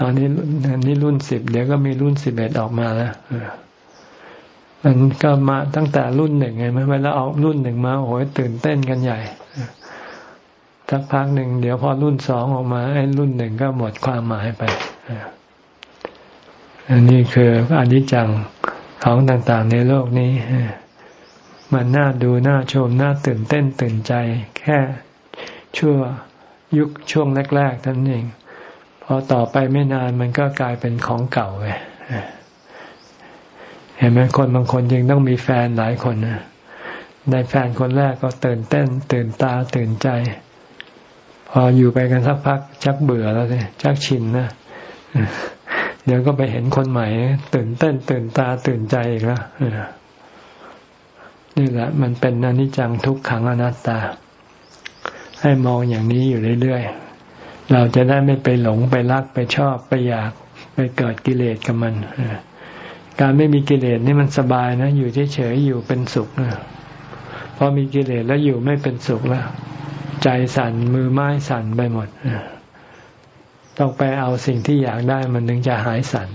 ตอนนี้อันนี้รุ่นสิบเดี๋ยวก็มีรุ่นสิบเอ็ดออกมาแล้วมันก็มาตั้งแต่รุ่นหนึ่งไงไหมเวลาเอารุ่นหนึ่งมาโอ้ยตื่นเต้นกันใหญ่ สักพักหนึ่งเดี๋ยวพอรุ่นสองออกมาไอ้รุ่นหนึ่งก็หมดความหมายไปอันนี้คืออนิจจังของต่างๆในโลกนี้มันน่าดูน่าชมน่าตื่นเต้นตื่นใจ แค่ชั่วยุคช่วงแรกๆท่านเองพอต่อไปไม่นานมันก็กลายเป็นของเก่าไปเห็นไหมคนบางคนยังต้องมีแฟนหลายคนนะในแฟนคนแรกก็ตื่นเต้น ตื่นตาตื่นใจ พออยู่ไปกันสักพัก ชักเบื่อแล้วเนี่ยชักชินนะเดี๋ยวก็ไปเห็นคนใหม่ ตื่นเต้น ตื่นตาตื่นใจอีกแล้วนี่แหละ มันเป็นอนิจจังทุกขังอนัตตา ให้มองอย่างนี้อยู่เรื่อยๆเราจะได้ไม่ไปหลงไปรักไปชอบไปอยากไปเกิดกิเลสกับมันการไม่มีกิเลสนี่มันสบายนะ อยู่เฉยๆอยู่เป็นสุขนะพอมีกิเลสแล้วอยู่ไม่เป็นสุขแล้ว ใจสั่นมือไม้สั่นไปหมดต้องไปเอาสิ่งที่อยากได้มันถึงจะหายสั่น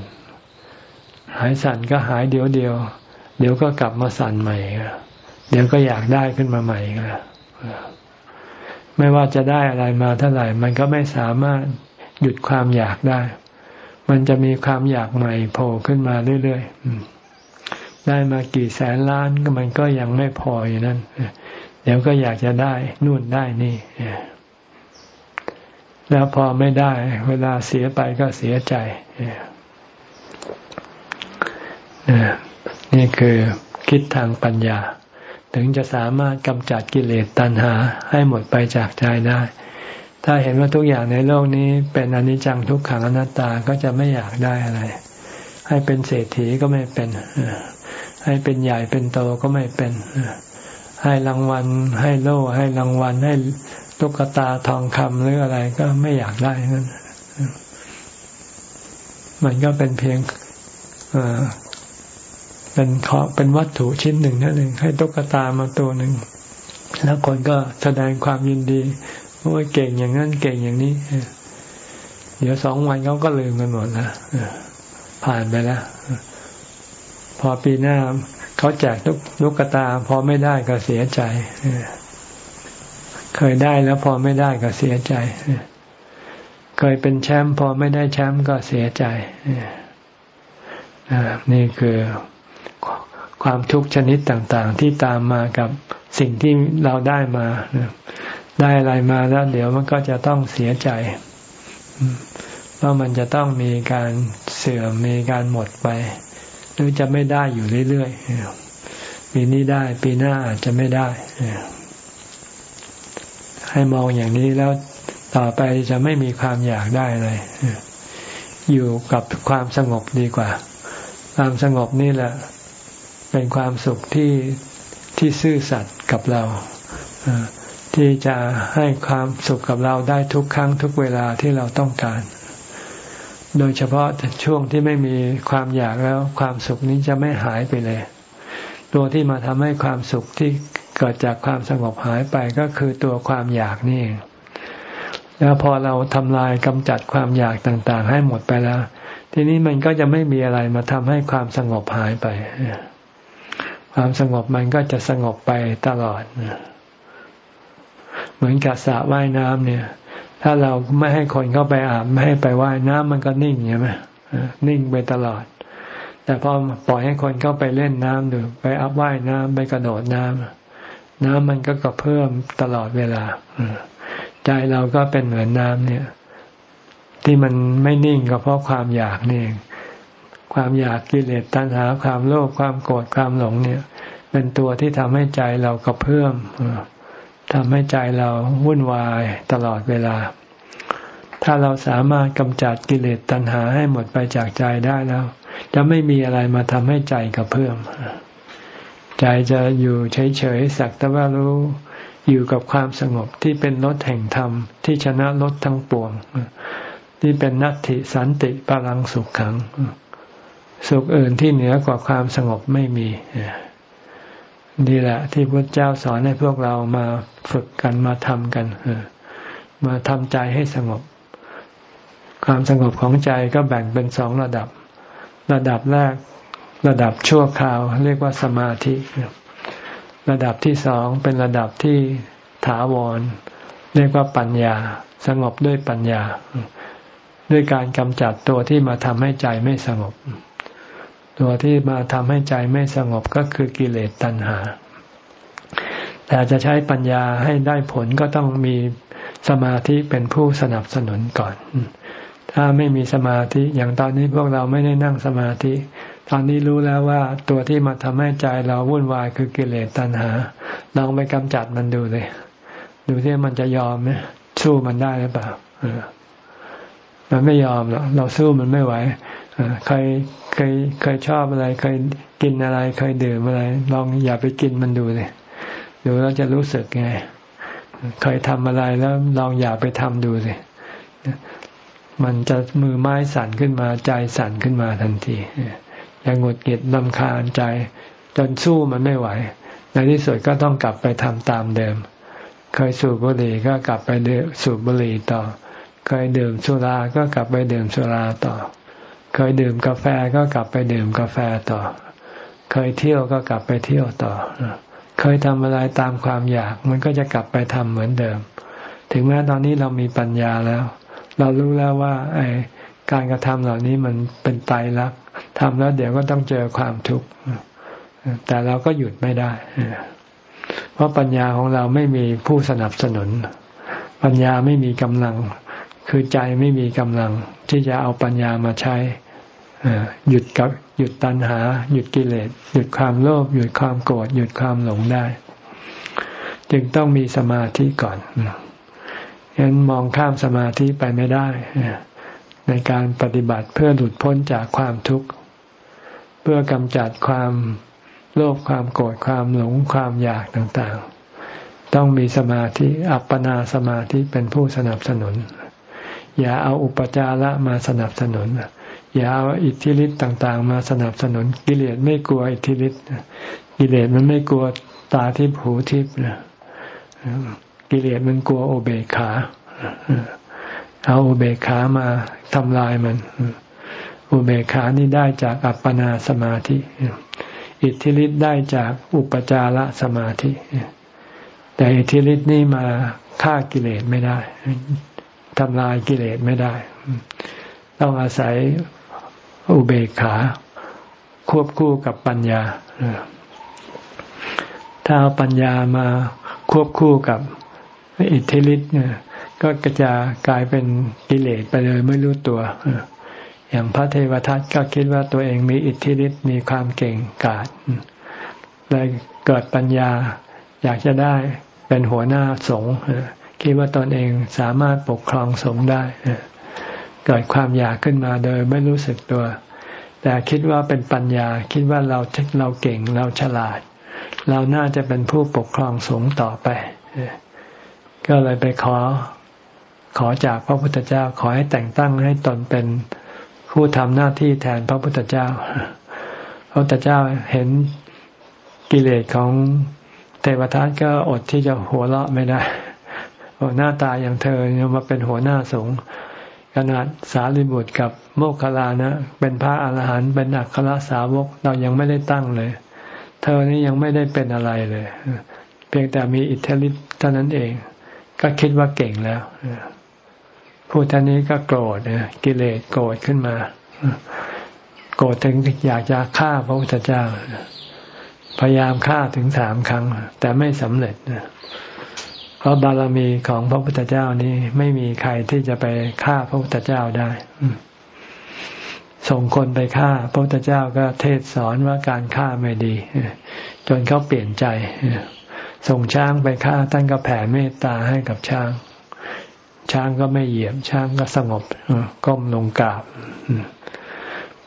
หายสั่นก็หายเดี๋ยวเดียว เดี๋ยวก็กลับมาสั่นใหม่เดี๋ยวก็อยากได้ขึ้นมาใหม่ก็ไม่ว่าจะได้อะไรมาเท่าไหร่ มันก็ไม่สามารถหยุดความอยากได้ มันจะมีความอยากใหม่โผล่ขึ้นมาเรื่อยๆได้มากี่แสนล้านก็มันก็ยังไม่พออยู่นั่น ดี๋ยวก็อยากจะได้นู่นได้นี่แล้วพอไม่ได้ เวลาเสียไปก็เสียใจนี่คือคิดทางปัญญา ถึงจะสามารถกำจัดกิเลสตัณหาให้หมดไปจากใจได้ ถ้าเห็นว่าทุกอย่างในโลกนี้ เป็นอนิจจังทุกขังอนัตตาก็จะไม่อยากได้อะไร ให้เป็นเศรษฐีก็ไม่เป็น ให้เป็นใหญ่เป็นโตก็ไม่เป็น ให้รางวัล ให้โล่ให้รางวัลให้ตุ๊กตาทองคำหรืออะไรก็ไม่อยากได้นั่นมันก็เป็นเพียงเป็นของเป็นวัตถุชิ้นหนึ่งนั่นเองให้ตุ๊กตามาตัวหนึ่งแล้วคนก็แสดงความยินดีว่าเก่งอย่างนั้นเก่งอย่างนี้เดี๋ยวสองวันเขาก็ลืมกันหมดแล้วผ่านไปแล้วพอปีหน้า เขาแจกตุ๊กตาพอไม่ได้ก็เสียใจ เคยได้แล้วพอไม่ได้ก็เสียใจ เคยเป็นแชมป์พอไม่ได้แชมป์ก็เสียใจนี่คือความทุกข์ชนิดต่างๆ ที่ตามมากับสิ่งที่เราได้มา ได้อะไรมาแล้ว เดี๋ยวมันก็จะต้องเสียใจเพราะมันจะต้องมีการเสื่อมมีการหมดไป หรือจะไม่ได้อยู่เรื่อยๆปีนี้ได้ ปีหน้าอาจจะไม่ได้ให้มองอย่างนี้แล้วต่อไปจะไม่มีความอยากได้อะไรอยู่กับความสงบดีกว่า ความสงบนี่แหละ เป็นความสุขที่ที่ซื่อสัตย์กับเราที่จะให้ความสุขกับเราได้ทุกครั้งทุกเวลาที่เราต้องการ โดยเฉพาะช่วงที่ไม่มีความอยากแล้ว ความสุขนี้จะไม่หายไปเลย ตัวที่มาทำให้ความสุขที่เกิดจากความสงบหายไปก็คือตัวความอยากนี่ แล้วพอเราทำลายกำจัดความอยากต่าง ๆ ให้หมดไปแล้ว ทีนี้มันก็จะไม่มีอะไรมาทำให้ความสงบหายไป ความสงบมันก็จะสงบไปตลอด เหมือนกับสระว่ายน้ำเนี่ย ถ้าเราไม่ให้คนเข้าไปอาบไม่ให้ไปว่ายน้ำมันก็นิ่งใช่ไหมนิ่งไปตลอด แต่พอปล่อยให้คนเข้าไปเล่นน้ำดูไปอัพว่ายน้ำไปกระโดดน้ำน้ำมันก็กระเพิ่มตลอดเวลาใจเราก็เป็นเหมือนน้ำเนี่ย ที่มันไม่นิ่งก็เพราะความอยากนี่เองความอยากกิเลสตัณหาความโลภความโกรธความหลงเนี่ย เป็นตัวที่ทำให้ใจเรากระเพิ่ม ทำให้ใจเราวุ่นวายตลอดเวลา ถ้าเราสามารถกำจัดกิเลสตัณหาให้หมดไปจากใจได้แล้ว จะไม่มีอะไรมาทำให้ใจกระเพื่อมใจจะอยู่เฉยๆสักแต่ว่ารู้อยู่กับความสงบที่เป็นรถแห่งธรรมที่ชนะรถทั้งปวง ที่เป็นนัตติสันติพลังสุขขัง สุขอื่นที่เหนือกว่าความสงบไม่มี นี่แหละ ที่พระเจ้าสอนให้พวกเรามาฝึกกันมาทำกันมาทำใจให้สงบ ความสงบของใจก็แบ่งเป็นสองระดับ ระดับแรก ระดับชั่วคราว เรียกว่าสมาธิ ระดับที่สองเป็นระดับที่ถาวร เรียกว่าปัญญา สงบด้วยปัญญา ด้วยการกำจัดตัวที่มาทำให้ใจไม่สงบ ตัวที่มาทำให้ใจไม่สงบก็คือกิเลสตัณหา แต่จะใช้ปัญญาให้ได้ผลก็ต้องมีสมาธิเป็นผู้สนับสนุนก่อน ถ้าไม่มีสมาธิอย่างตอนนี้พวกเราไม่ได้นั่งสมาธิ ตอนนี้รู้แล้วว่าตัวที่มาทำให้ใจเราวุ่นวายคือกิเลสตัณหาลองไปกำจัดมันดูเลย ดูที่มันจะยอมไหมสู้มันได้หรือเปล่ามันไม่ยอมหรอกเราสู้มันไม่ไหว เคยเคยเคยชอบอะไร เคยกินอะไร เคยดื่มอะไร ลองอย่าไปกินมันดูเลยดูแล้วจะรู้สึกไง เคยทำอะไรแล้วลองอย่าไปทำดูสิมันจะมือไม้สั่นขึ้นมาใจสั่นขึ้นมาทันทีอยังหงุดหงิดลำคาญใจ จนสู้มันไม่ไหว ในที่สุดก็ต้องกลับไปทำตามเดิม เคยสูบบุหรี่ก็กลับไปสูบบุหรี่ต่อ เคยดื่มสุราก็กลับไปดื่มสุราต่อ เคยดื่มกาแฟก็กลับไปดื่มกาแฟต่อ เคยเที่ยวก็กลับไปเที่ยวต่อ เคยทำอะไรตามความอยาก มันก็จะกลับไปทำเหมือนเดิม ถึงแม้ตอนนี้เรามีปัญญาแล้ว เรารู้แล้วว่า ไอการกระทำเหล่านี้มันเป็นไตรลักษณ์ทำแล้วเดี๋ยวก็ต้องเจอความทุกข์แต่เราก็หยุดไม่ได้ เพราะปัญญาของเราไม่มีผู้สนับสนุน ปัญญาไม่มีกำลัง คือใจไม่มีกำลังที่จะเอาปัญญามาใช้ หยุดกับหยุดตัณหา หยุดกิเลส หยุดความโลภหยุดความโกรธหยุดความหลงได้ จึงต้องมีสมาธิก่อนฉะนั้นมองข้ามสมาธิไปไม่ได้ ในการปฏิบัติเพื่อหลุดพ้นจากความทุกข์เพื่อกำจัดความโลภความโกรธความหลงความอยากต่างๆ ต้องมีสมาธิอัปปนาสมาธิเป็นผู้สนับสนุน อย่าเอาอุปจาระมาสนับสนุน อย่าเอาอิทธิฤทธิ์ต่างๆ มาสนับสนุนกิเลสไม่กลัวอิทธิฤทธิ์กิเลสมันไม่กลัวตาทิพหูทิพนะกิเลสมันกลัวโอเบขาเอาอุเบกขามาทำลายมัน อุเบกขานี่ได้จากอัปปนาสมาธิ อิทธิฤทธิ์ได้จากอุปจารสมาธิ แต่อิทธิฤทธิ์นี่มาฆ่ากิเลสไม่ได้ทำลายกิเลสไม่ได้ ต้องอาศัย อุเบกขา ควบคู่กับปัญญาถ้าเอาปัญญามาควบคู่กับอิทธิฤทธิ์ก็กระจะกลายเป็นกิเลสไปเลยไม่รู้ตัวอย่างพระเทวทัตก็คิดว่าตัวเองมีอิทธิฤทธิ์มีความเก่งกาจเลยเกิดปัญญา อยากจะได้เป็นหัวหน้าสงฆ์คิดว่าตนเองสามารถปกครองสงฆ์ได้ เกิดความอยากขึ้นมาโดยไม่รู้สึกตัว แต่คิดว่าเป็นปัญญาคิดว่าเราเราเก่งเราฉลาด เราน่าจะเป็นผู้ปกครองสงฆ์ต่อไปก็เลยไปขอขอจากพระพุทธเจ้าขอให้แต่งตั้งให้ตนเป็นผู้ทำหน้าที่แทนพระพุทธเจ้า พระพุทธเจ้าเห็นกิเลสของเทวทัตก็อดที่จะหัวเราะไม่ได้หน้าตาอย่างเธอมาเป็นหัวหน้าสงฆ์ ขนาดสารีบุตรกับโมคคลานะ เป็นพระอาหารหันต์เป็นอัครสาวกเรายังไม่ได้ตั้งเลย เธอนี่ยังไม่ได้เป็นอะไรเลย เพียงแต่มีอิทธิฤทธิ์เท่านั้นเอง ก็คิดว่าเก่งแล้วผู้ท่านนี้ก็โกรธกิเลสโกรธขึ้นมา โกรธถึงอยากจะฆ่าพระพุทธเจ้า พยายามฆ่าถึงสามครั้ง แต่ไม่สำเร็จ เพราะบารมีของพระพุทธเจ้านี้ไม่มีใครที่จะไปฆ่าพระพุทธเจ้าได้ส่งคนไปฆ่า พระพุทธเจ้าก็เทศสอนว่าการฆ่าไม่ดี จนเขาเปลี่ยนใจ ส่งช้างไปฆ่าท่านก็แผ่เมตตาให้กับช้าง ช้างก็ไม่เหยียบ ช้างก็สงบก้มลงกราบ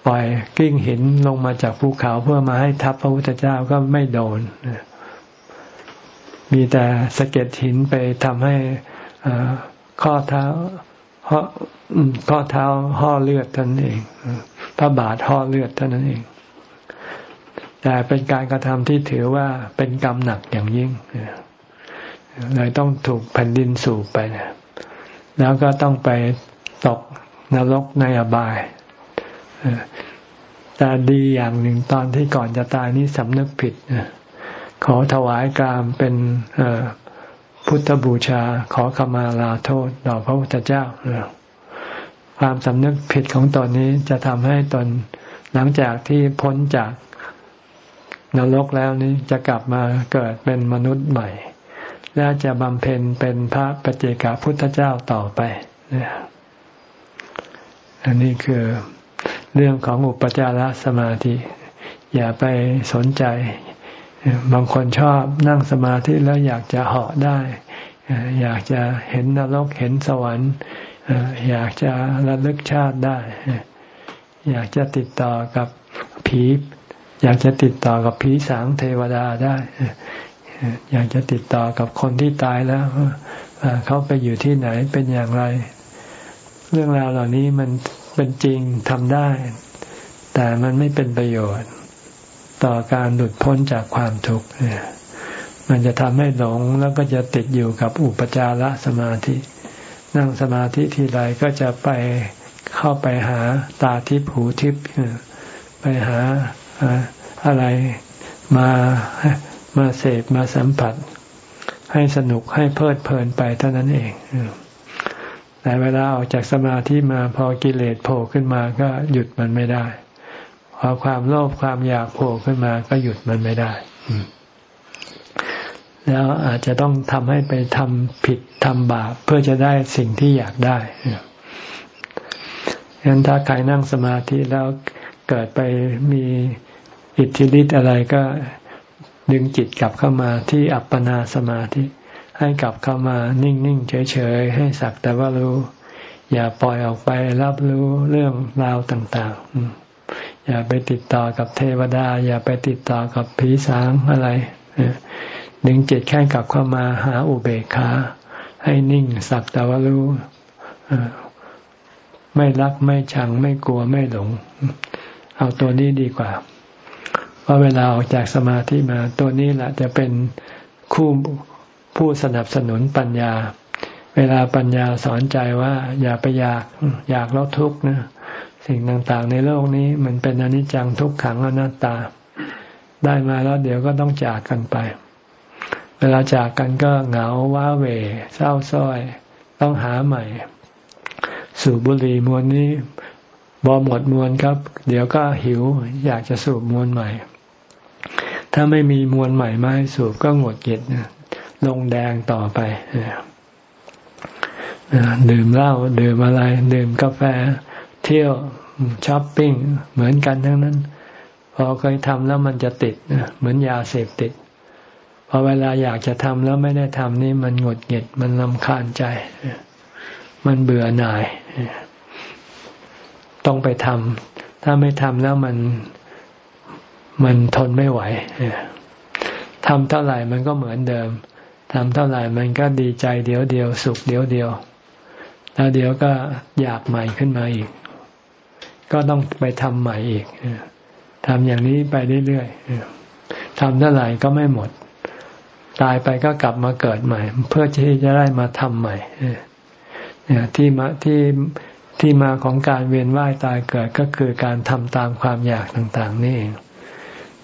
ปล่อยกิ้งหินลงมาจากภูเขาเพื่อมาให้ทับพระพุทธเจ้าก็ไม่โดน มีแต่สะเก็ดหินไปทำให้ข้อเท้าข้อเท้าห่อเลือดท่านเองพระบาทห่อเลือดท่านั้นเอง แต่เป็นการกระทำที่ถือว่าเป็นกรรมหนักอย่างยิ่งเลยต้องถูกแผ่นดินสูบไปนะแล้วก็ต้องไปตกนรกในอบายแต่ดีอย่างหนึ่งตอนที่ก่อนจะตายนี่สำนึกผิด ขอถวายกรามเป็นพุทธบูชา ขอขมาลาโทษต่อพระพุทธเจ้า ความสำนึกผิดของตอนนี้จะทำให้ตนหลังจากที่พ้นจากนรกแล้วนี้จะกลับมาเกิดเป็นมนุษย์ใหม่ และจะบำเพ็ญเป็นพระปเจกพุทธเจ้าต่อไปอันนี้คือเรื่องของอุปจารสมาธิ อย่าไปสนใจ บางคนชอบนั่งสมาธิแล้วอยากจะเหาะได้ อยากจะเห็นนรกเห็นสวรรค์ อยากจะระลึกชาติได้ อยากจะติดต่อกับผีอยากจะติดต่อกับผีสางเทวดาได้ อยากจะติดต่อกับคนที่ตายแล้วเขาไปอยู่ที่ไหนเป็นอย่างไร เรื่องราวเหล่านี้มันเป็นจริงทำได้ แต่มันไม่เป็นประโยชน์ ต่อการหลุดพ้นจากความทุกข์มันจะทำให้หลงแล้วก็จะติดอยู่กับอุปจารสมาธิ นั่งสมาธิทีไรก็จะไปเข้าไปหาตาทิพหูทิพไปหาอะไรมามาเสพมาสัมผัส ให้สนุกให้เพลิดเพลินไปเท่านั้นเองแต่เวลาออกจากสมาธิมาพอกิเลสโผล่ขึ้นมาก็หยุดมันไม่ได้ พอความโลภความอยากโผล่ขึ้นมาก็หยุดมันไม่ได้แล้วอาจจะต้องทำให้ไปทำผิดทำบาปเพื่อจะได้สิ่งที่อยากได้ฉะนั้นถ้าใครนั่งสมาธิแล้วเกิดไปมีอิทธิฤทธิ์อะไรก็ดึงจิตกลับเข้ามาที่อัปปนาสมาธิ ให้กลับเข้ามานิ่งๆเฉยๆให้สักแต่ว่ารู้ อย่าปล่อยออกไปรับรู้เรื่องราวต่าง ๆ อย่าไปติดต่อกับเทวดา อย่าไปติดต่อกับผีสางอะไรดึงจิตแค่กลับเข้ามาหาอุเบกขาให้นิ่งสักแต่ว่ารู้ไม่รักไม่ชังไม่กลัวไม่หลง เอาตัวนี้ดีกว่า เพราะเวลาออกจากสมาธิมาตัวนี้แหละจะเป็นคู่ผู้สนับสนุนปัญญา เวลาปัญญาสอนใจว่า อย่าไปอยากอยากแล้วทุกข์นะ สิ่งต่างๆ ในโลกนี้มันเป็นอนิจจังทุกขังอนัตตา ได้มาแล้วเดี๋ยวก็ต้องจากกันไป เวลาจากกันก็เหงาว้าเหวเศร้าส้อย ต้องหาใหม่ สูบบุหรี่มวนนี้บอหมดมวนครับ เดี๋ยวก็หิว อยากจะสูบมวนใหม่ ถ้าไม่มีมวนใหม่มาให้สูบก็หมดเก็ดลงแดงต่อไปดื่มเหล้าดื่มอะไร ดื่มกาแฟ ที่ยวช้อปปิ้งเหมือนกันทั้งนั้น พอเคยทำแล้วมันจะติดเหมือนยาเสพติดพอเวลาอยากจะทำแล้วไม่ได้ทำนี่มันหงดเหงิดมันลำคาญใจ มันเบื่อหน่าย ต้องไปทำถ้าไม่ทำแล้วมันมันทนไม่ไหวทำเท่าไหร่มันก็เหมือนเดิมทำเท่าไหร่มันก็ดีใจเดียวเดียวสุขเดียวเดียว แล้วเดี๋ยวก็อยากใหม่ขึ้นมาอีก ก็ต้องไปทำใหม่อีกทำอย่างนี้ไปเรื่อยๆทำเท่าไหร่ก็ไม่หมด ตายไปก็กลับมาเกิดใหม่ เพื่อที่จะได้มาทำใหม่ที่มาที่ที่มาของการเวียนว่ายตายเกิดก็คือการทำตามความอยากต่างๆ นี่เอง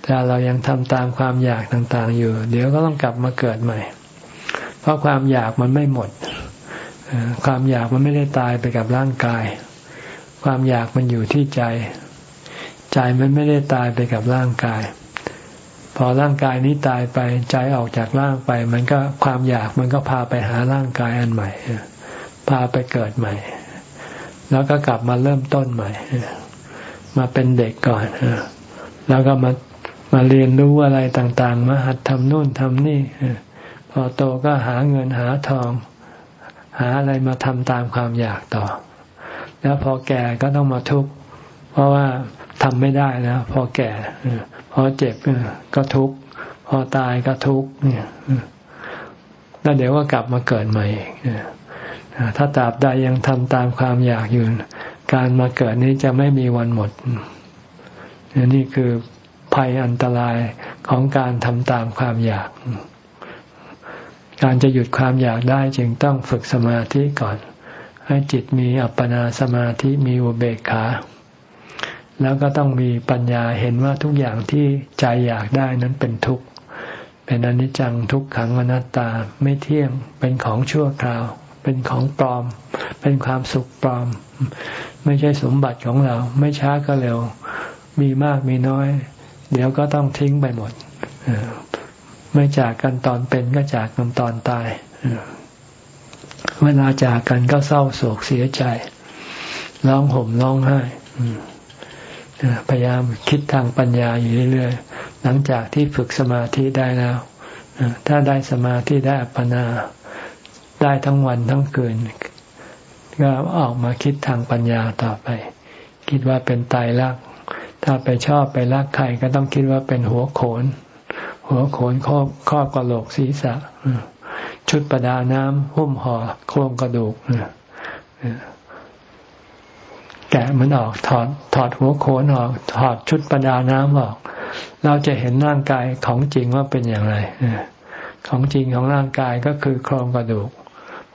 ถ้าเรายังทำตามความอยากต่างๆ อยู่ เดี๋ยวก็ต้องกลับมาเกิดใหม่ เพราะความอยากมันไม่หมดความอยากมันไม่ได้ตายไปกับร่างกาย ความอยากมันอยู่ที่ใจ ใจมันไม่ได้ตายไปกับร่างกาย พอร่างกายนี้ตายไปใจออกจากร่างไป มันก็ความอยากมันก็พาไปหาร่างกายอันใหม่ พาไปเกิดใหม่ แล้วก็กลับมาเริ่มต้นใหม่ มาเป็นเด็กก่อน แล้วก็มามาเรียนรู้อะไรต่างๆ มาหัดทำนู่นทำนี่ พอโตก็หาเงินหาทอง หาอะไรมาทำตามความอยากต่อ แล้วพอแก่ก็ต้องมาทุกข์เพราะว่าทำไม่ได้แล้วพอแก่พอเจ็บก็ทุกข์พอตายก็ทุกข์เนี่ยแล้วเดี๋ยวก็กลับมาเกิดใหม่อีกถ้าตราบใดยังทำตามความอยากอยู่การมาเกิดนี้จะไม่มีวันหมดนี่คือภัยอันตรายของการทำตามความอยาก การจะหยุดความอยากได้จึงต้องฝึกสมาธิก่อน ให้จิตมีอัปปนาสมาธิมีอุเบกขา แล้วก็ต้องมีปัญญาเห็นว่าทุกอย่างที่ใจอยากได้นั้นเป็นทุกข์ เป็นอนิจจังทุกขังอนัตตาไม่เที่ยงเป็นของชั่วคราว เป็นของปลอม เป็นความสุขปลอม ไม่ใช่สมบัติของเรา ไม่ช้าก็เร็ว มีมากมีน้อย เดี๋ยวก็ต้องทิ้งไปหมดไม่จากกันตอนเป็นก็จากกันตอนตาย เวลาจากกันก็เศร้าโศกเสียใจ ร้องห่มร้องไห้พยายามคิดทางปัญญาอยู่เรื่อยๆ หลังจากที่ฝึกสมาธิได้แล้ว ถ้าได้สมาธิได้อัปปนา ได้ทั้งวันทั้งคืน ก็ออกมาคิดทางปัญญาต่อไป คิดว่าเป็นตายรัก ถ้าไปชอบไปรักใครก็ต้องคิดว่าเป็นหัวโขน หัวโขนครอบครอบกระโหลกศีรษะ ชุดประดาน้ำหุ้มห่อโครงกระดูกแกะมันออกถอดถอดหัวโขนออก ถอดชุดประดาน้ำออก เราจะเห็นร่างกายของจริงว่าเป็นอย่างไรของจริงของร่างกายก็คือโครงกระดูก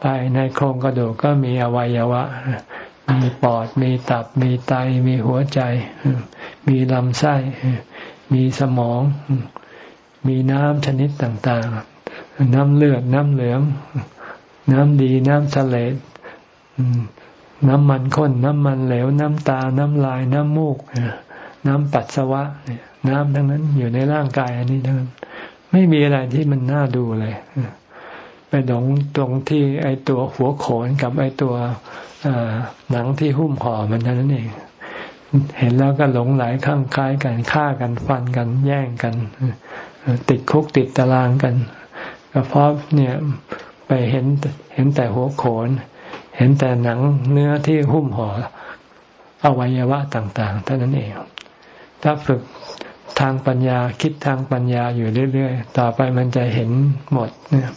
ภายในโครงกระดูกก็มีอวัยวะ มีปอด มีตับ มีไต มีหัวใจ มีลำไส้ มีสมอง มีน้ำชนิดต่างๆ น้ำเลือด น้ำเหลือง น้ำดีน้ำเสลดน้ำมันข้น น้ำมันเหลว น้ำตา น้ำลาย น้ำมูก น้ำปัสสาวะน้ำทั้งนั้นอยู่ในร่างกายอันนี้ทั้งนั้น ไม่มีอะไรที่มันน่าดูเลยไปหลงตรงที่ไอตัวหัวโขนกับไอตัวหนังที่หุ้มห่อมันเท่านั้นเอง เห็นแล้วก็หลงไหลข้างคล้ายกันฆ่ากันฟันกันแย่งกัน ติดคุกติดตารางกัน ก็เพราะเนี่ยไปเห็นเห็นแต่หัวโขน เห็นแต่หนังเนื้อที่หุ้มห่ออวัยวะต่างๆเท่านั้นเอง ถ้าฝึกทางปัญญาคิดทางปัญญาอยู่เรื่อยๆ ต่อไปมันจะเห็นหมดเนี่ย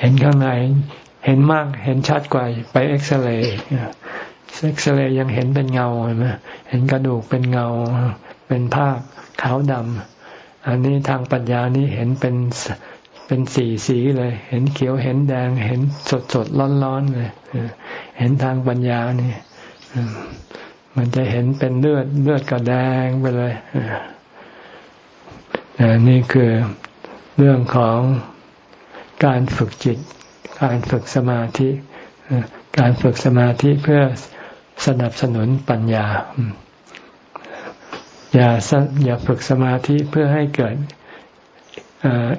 เห็นข้างในเห็นมากเห็นชัดกว่าไปเอ็กซเรย์เอ็กซเรย์ยังเห็นเป็นเงาเห็นไหมเห็นกระดูกเป็นเงา เป็นภาพขาวดำอันนี้ทางปัญญานี้เห็นเป็น เป็นสีสีเลย เห็นเขียวเห็นแดง เห็นสดสดร้อนร้อนเลยเห็นทางปัญญานี่มันจะเห็นเป็นเลือดเลือดกระแดงไปเลยนี่คือเรื่องของการฝึกจิต การฝึกสมาธิ การฝึกสมาธิเพื่อสนับสนุนปัญญา อย่าอย่าฝึกสมาธิเพื่อให้เกิด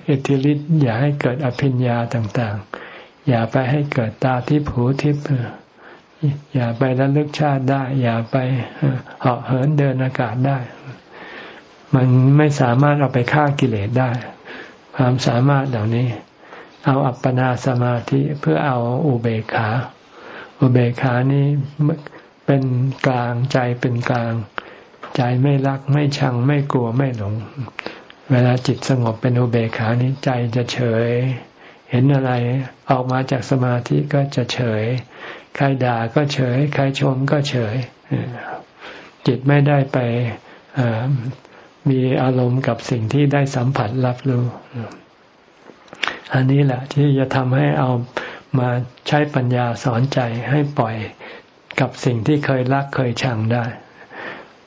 เอติลิตอย่าให้เกิดอภิญญาต่างๆ อย่าไปให้เกิดตาทิพหูทิพอย่าไประลึกชาติได้ อย่าไปเหาะเหินเดินอากาศได้ มันไม่สามารถเอาไปฆ่ากิเลสได้ ความสามารถเหล่านี้ เอาอัปปนาสมาธิเพื่อเอาอุเบกขา อุเบกขานี้เป็นกลางใจเป็นกลาง ใจไม่รักไม่ชังไม่กลัวไม่หลง เวลาจิตสงบเป็นอุเบกขานี้ใจจะเฉย เห็นอะไรออกมาจากสมาธิก็จะเฉย ใครด่าก็เฉย ใครชมก็เฉย จิตไม่ได้ไปมีอารมณ์กับสิ่งที่ได้สัมผัสรับรู้ อันนี้แหละที่จะทำให้เอามาใช้ปัญญาสอนใจให้ปล่อยกับสิ่งที่เคยรักเคยชังได้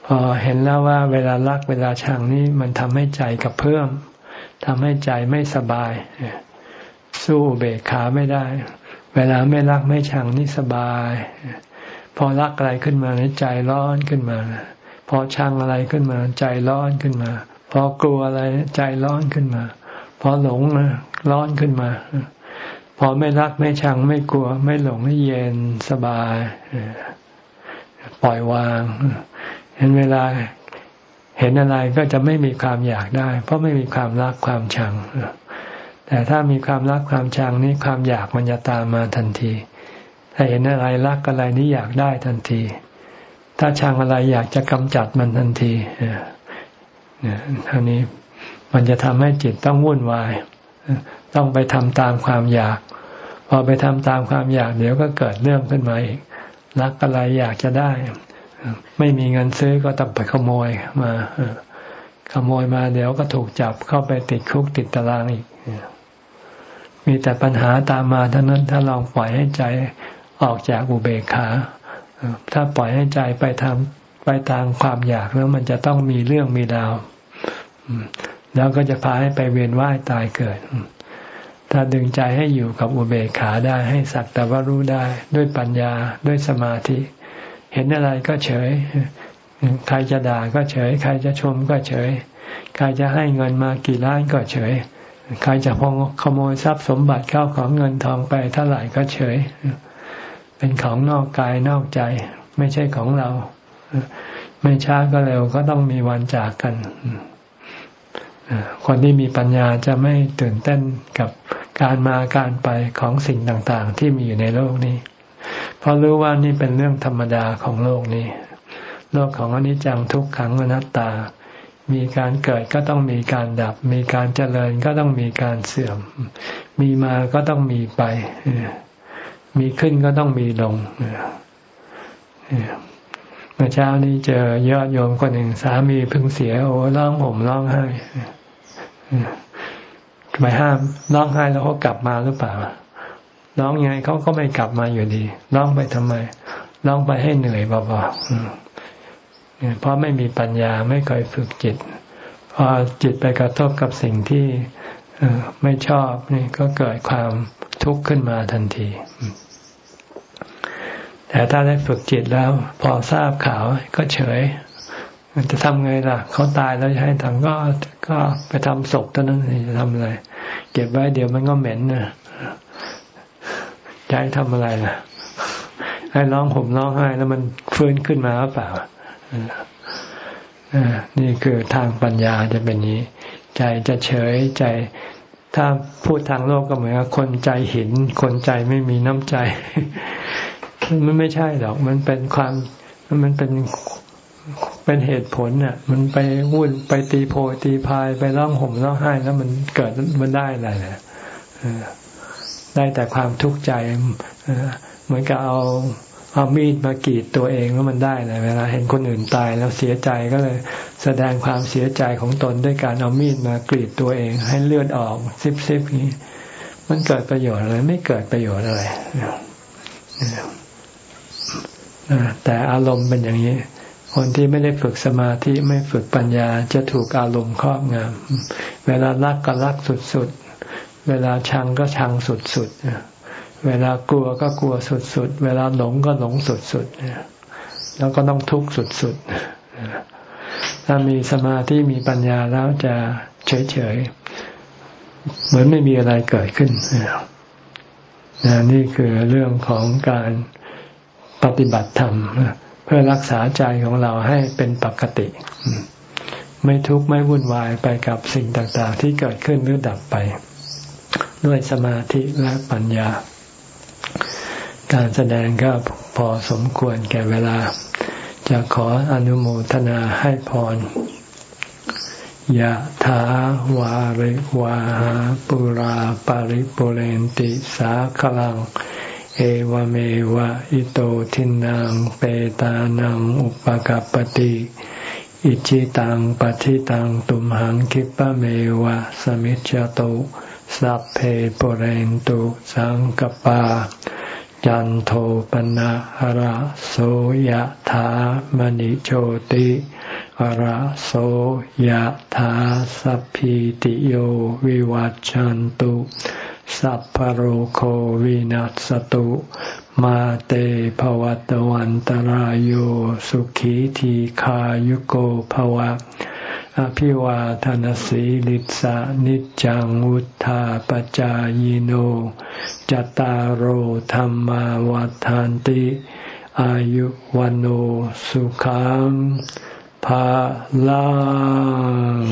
พอเห็นแล้วว่าเวลารักเวลาชังนี้มันทำให้ใจกับเพิ่อมทำให้ใจไม่สบาย สู้เบกขาไม่ได้ เวลาไม่รักไม่ชังนี่สบาย พอรักอะไรขึ้นมาใจร้อนขึ้นมา พอชังอะไรขึ้นมา ใจร้อนขึ้นมา พอกลัวอะไรใจร้อนขึ้นมา พอหลงนะร้อนขึ้นมา พอไม่รักไม่ชังไม่กลัว ไม่หลงไม่เย็นสบาย ปล่อยวาง เห็นเวลาเห็นอะไรก็จะไม่มีความอยากได้ เพราะไม่มีความรักความชัง แต่ถ้ามีความรักความชังนี้ความอยากมันจะตามมาทันที ถ้าเห็นอะไรรักอะไรนี้อยากได้ทันที ถ้าชังอะไรอยากจะกำจัดมันทันทีเนี่ยท่านี้มันจะทำให้จิตต้องวุ่นวาย ต้องไปทำตามความอยาก พอไปทำตามความอยาก เดี๋ยวก็เกิดเรื่องขึ้นมาอีกรักอะไรอยากจะได้ ไม่มีเงินซื้อก็ต้องไปขโมยมาขโมยมาเดี๋ยวก็ถูกจับเข้าไปติดคุกติดตารางอีก มีแต่ปัญหาตามมาเท่านั้นถ้าลองปล่อยให้ใจออกจากอุเบกขาถ้าปล่อยให้ใจไปทำไปทางความอยากแล้วมันจะต้องมีเรื่องมีราวแล้วก็จะพาให้ไปเวียนว่ายตายเกิด ถ้าดึงใจให้อยู่กับอุเบกขาได้ให้สักแต่ว่ารู้ได้ ด้วยปัญญาด้วยสมาธิ เห็นอะไรก็เฉย ใครจะด่าก็เฉย ใครจะชมก็เฉย ใครจะให้เงินมากี่ล้านก็เฉย ใครจะพงขโมยทรัพย์สมบัติเข้าของเงินทองไปเท่าไหร่ก็เฉย เป็นของนอกกายนอกใจ ไม่ใช่ของเรา ไม่ช้าก็เร็วก็ต้องมีวันจากกันคนที่มีปัญญาจะไม่ตื่นเต้นกับการมาการไปของสิ่งต่างๆ ที่มีอยู่ในโลกนี้ เพราะรู้ว่านี่เป็นเรื่องธรรมดาของโลกนี้ โลกของอนิจจังทุกขังอนัตตา มีการเกิดก็ต้องมีการดับ มีการเจริญก็ต้องมีการเสื่อม มีมาก็ต้องมีไป มีขึ้นก็ต้องมีลงเมื่อเช้านี้เจอยอดโยมคนหนึ่งสามีเพิ่งเสียโอ้ร้องห่มร้องไห้ไปห้ามร้องไห้แล้วเขากลับมาหรือเปล่า ร้องยังไงเขาก็ไม่กลับมาอยู่ดี ร้องไปทำไม ร้องไปให้เหนื่อยเบาๆเพราะไม่มีปัญญาไม่เคยฝึกจิต พอจิตไปกระทบกับสิ่งที่ไม่ชอบนี่ก็เกิดความทุกข์ขึ้นมาทันที แต่ถ้าได้ฝึกจิตแล้ว พอทราบข่าวก็เฉยจะทำไงล่ะ เขาตายแล้วจะให้ทำก็ก็ไปทำศพเท่านั้นจะทำอะไร เก็บไว้เดี๋ยวมันก็เหม็นนะจะ ให้ทำอะไรล่ะ ให้ร้องผมร้องไห้แล้วมันฟื้นขึ้นมาหรือเปล่านี่คือทางปัญญาจะเป็นนี้ ใจจะเฉยใจ ถ้าพูดทางโลกก็เหมือนกับคนใจหิน คนใจไม่มีน้ำใจ มันไม่ใช่หรอก มันเป็นความมันเป็นเป็นเหตุผลเนี่ยมันไปวุ่นไปตีโพตีพายไปร้องห่มร้องไห้แล้วมันเกิดมันได้อะไรเนี่ย ได้แต่ความทุกข์ใจเหมือนกับเอาเอามีดมากรีดตัวเองแล้วมันได้เลยเวลาเห็นคนอื่นตายแล้วเสียใจก็เลย แสดงความเสียใจของตนด้วยการเอามีดมากรีดตัวเอง ให้เลือดออกซิบซิบนี้ มันเกิดประโยชน์อะไรไม่เกิดประโยชน์อะไรแต่อารมณ์เป็นอย่างนี้ คนที่ไม่ได้ฝึกสมาธิไม่ฝึกปัญญาจะถูกอารมณ์ครอบงำเวลารักก็รักสุดๆ เวลาชังก็ชังสุดๆ เวลากลัวก็กลัวสุดๆ เวลาหลงก็หลงสุดๆ แล้วก็ต้องทุกข์สุดๆ ถ้ามีสมาธิมีปัญญาแล้วจะเฉยๆ เหมือนไม่มีอะไรเกิดขึ้นนี่คือเรื่องของการปฏิบัติธรรมเพื่อรักษาใจของเราให้เป็นปกติ ไม่ทุกข์ไม่วุ่นวายไปกับสิ่งต่างๆ ที่เกิดขึ้นหรือดับไป ด้วยสมาธิและปัญญา การแสดงก็พอสมควรแก่เวลา จะขออนุโมทนาให้พรยะถาวาริวาหาปุราปาริปุเรนติสาคลัง เอวเมวะอิโตทินังเปตานังอุปกัปติอิจิตังปฏิตังตุมหังคิปะเมวะสมิจจโต สัพเพปเรนตุสังกปา จันโทปนะหระโสยธามณิโชติหระโสยธาสัพพิติโยวิวัจจันตุ สัพพโรโควินัสตุ มาเตภวัตวันตรโยสุขีทีขายุโกภวะ อภิวาทานสีลิสานิจังวุธาปจายโน จตารโหธรรมวาทานติ อายุวันโอสุขังภาลัง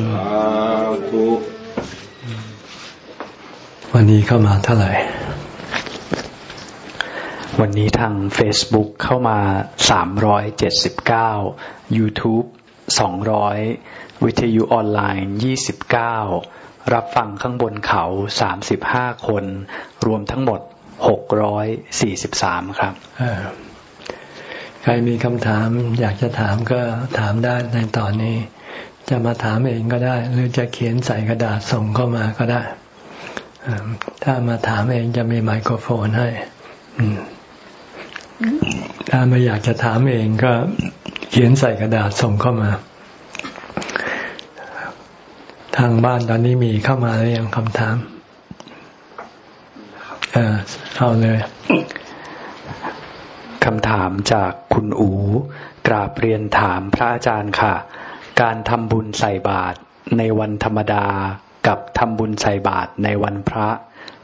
วันนี้เข้ามาเท่าไหร่ วันนี้ทาง Facebook เข้ามา 379 YouTube 200 วิทยุออนไลน์ 29 รับฟังข้างบนเขา 35 คน รวมทั้งหมด 643 ครับใครมีคำถามอยากจะถามก็ถามได้ในตอนนี้ จะมาถามเองก็ได้ หรือจะเขียนใส่กระดาษส่งเข้ามาก็ได้ ถ้ามาถามเองจะมีไมโครโฟนให้ถ้าไม่อยากจะถามเองก็เขียนใส่กระดาษส่งเข้ามา ทางบ้านตอนนี้มีเข้ามาแล้วยังคำถามเออเอาเลยคำถามจากคุณอูกราบเรียนถามพระอาจารย์ค่ะ การทำบุญใส่บาตรในวันธรรมดากับทำบุญใส่บาตรในวันพระ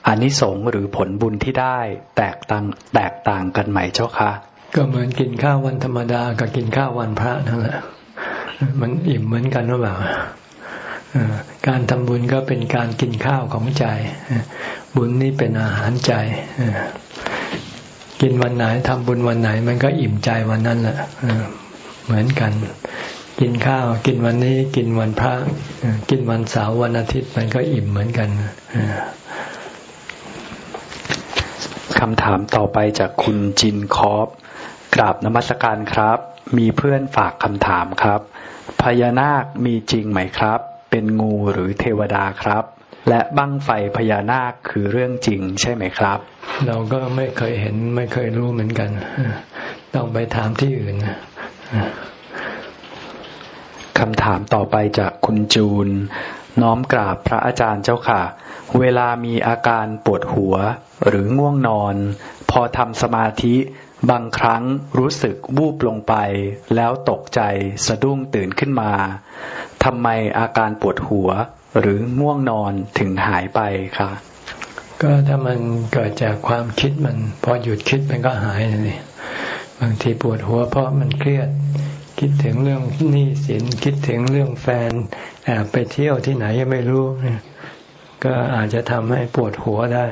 อนิสงส์หรือผลบุญที่ได้แตกต่างแตกต่างกันไหมเจ้าคะก็เหมือนกินข้าววันธรรมดากับกินข้าววันพระนั่นแหละมันอิ่มเหมือนกันหรือเปล่า การทำบุญก็เป็นการกินข้าวของใจ บุญนี่เป็นอาหารใจกินวันไหนทำบุญวันไหน มันก็อิ่มใจวันนั้นแหละเหมือนกัน กินข้าว กินวันนี้ กินวันพระ กินวันเสาร์วันอาทิตย์ มันก็อิ่มเหมือนกันคำถามต่อไปจากคุณจินคอปกราบนมัสการครับ มีเพื่อนฝากคำถามครับพญานาคมีจริงไหมครับ เป็นงูหรือเทวดาครับ และบั้งไฟพญานาคคือเรื่องจริงใช่ไหมครับ เราก็ไม่เคยเห็นไม่เคยรู้เหมือนกัน ต้องไปถามที่อื่นคำถามต่อไปจากคุณจูน น้อมกราบพระอาจารย์เจ้าค่ะ เวลามีอาการปวดหัวหรือง่วงนอน พอทำสมาธิบางครั้งรู้สึกวูบลงไป แล้วตกใจสะดุ้งตื่นขึ้นมา ทำไมอาการปวดหัวหรือง่วงนอนถึงหายไปคะก็ถ้ามันเกิดจากความคิดมัน พอหยุดคิดมันก็หายเลยบางทีปวดหัวเพราะมันเครียด คิดถึงเรื่องหนี้สินคิดถึงเรื่องแฟนแอบไปเที่ยวที่ไหนยังไม่รู้ก็อาจจะทำให้ปวดหัวได้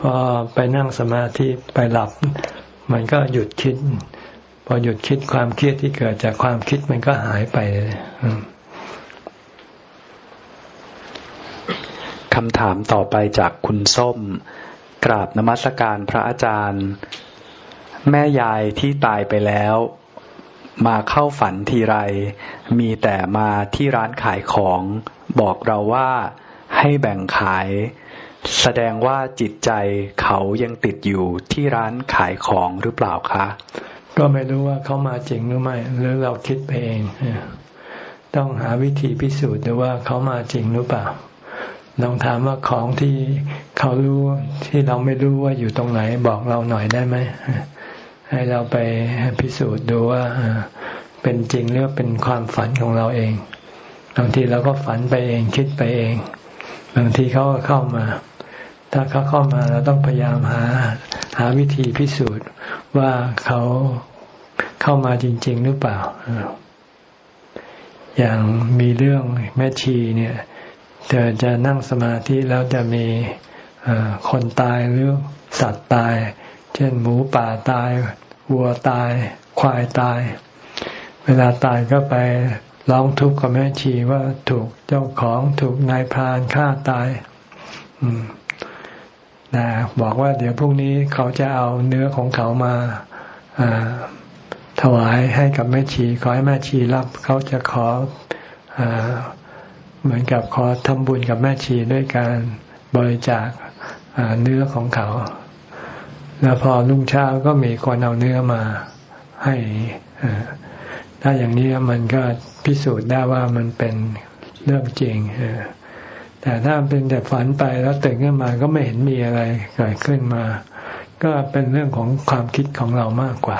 พอไปนั่งสมาธิไปหลับ มันก็หยุดคิด พอหยุดคิดความเครียดที่เกิดจากความคิดมันก็หายไปเลย คำถามต่อไปจากคุณส้ม กราบนมัสการพระอาจารย์ แม่ยายที่ตายไปแล้ว มาเข้าฝันทีไร มีแต่มาที่ร้านขายของ บอกเราว่าให้แบ่งขาย แสดงว่าจิตใจเขายังติดอยู่ที่ร้านขายของหรือเปล่าคะ ก็ไม่รู้ว่าเขามาจริงหรือไม่ หรือเราคิดไปเอง ต้องหาวิธีพิสูจน์ดูว่าเขามาจริงหรือเปล่า ลองถามว่าของที่เขารู้ที่เราไม่รู้ว่าอยู่ตรงไหน บอกเราหน่อยได้ไหมให้เราไปพิสูจน์ดูว่าเป็นจริงหรือเป็นความฝันของเราเองบางทีเราก็ฝันไปเองคิดไปเอง บางทีเขาก็เข้ามา ถ้าเขาเข้ามาเราต้องพยายามหาหาวิธีพิสูจน์ว่าเขาเข้ามาจริง ๆ หรือเปล่า อย่างมีเรื่องแม่ชีเนี่ย เธอจะนั่งสมาธิแล้วจะมีคนตายหรือสัตว์ตาย เช่นหมูป่าตายวัวตาย ควายตาย เวลาตายก็ไปร้องทุกข์กับแม่ชีว่าถูกเจ้าของถูกนายพรานฆ่าตายนะบอกว่าเดี๋ยวพรุ่งนี้เขาจะเอาเนื้อของเขามาถวายให้กับแม่ชี ขอให้แม่ชีรับ เขาจะขออ เหมือนกับขอทำบุญกับแม่ชีด้วยการบริจาคเนื้อของเขา แล้วพอรุ่งเช้าก็มีคนเอาเนื้อมาให้ถ้าอย่างนี้มันก็พิสูจน์ได้ว่ามันเป็นเรื่องจริงแต่ถ้าเป็นแต่ฝันไปแล้วตื่นขึ้นมาก็ไม่เห็นมีอะไรเกิดขึ้นมา ก็เป็นเรื่องของความคิดของเรามากกว่า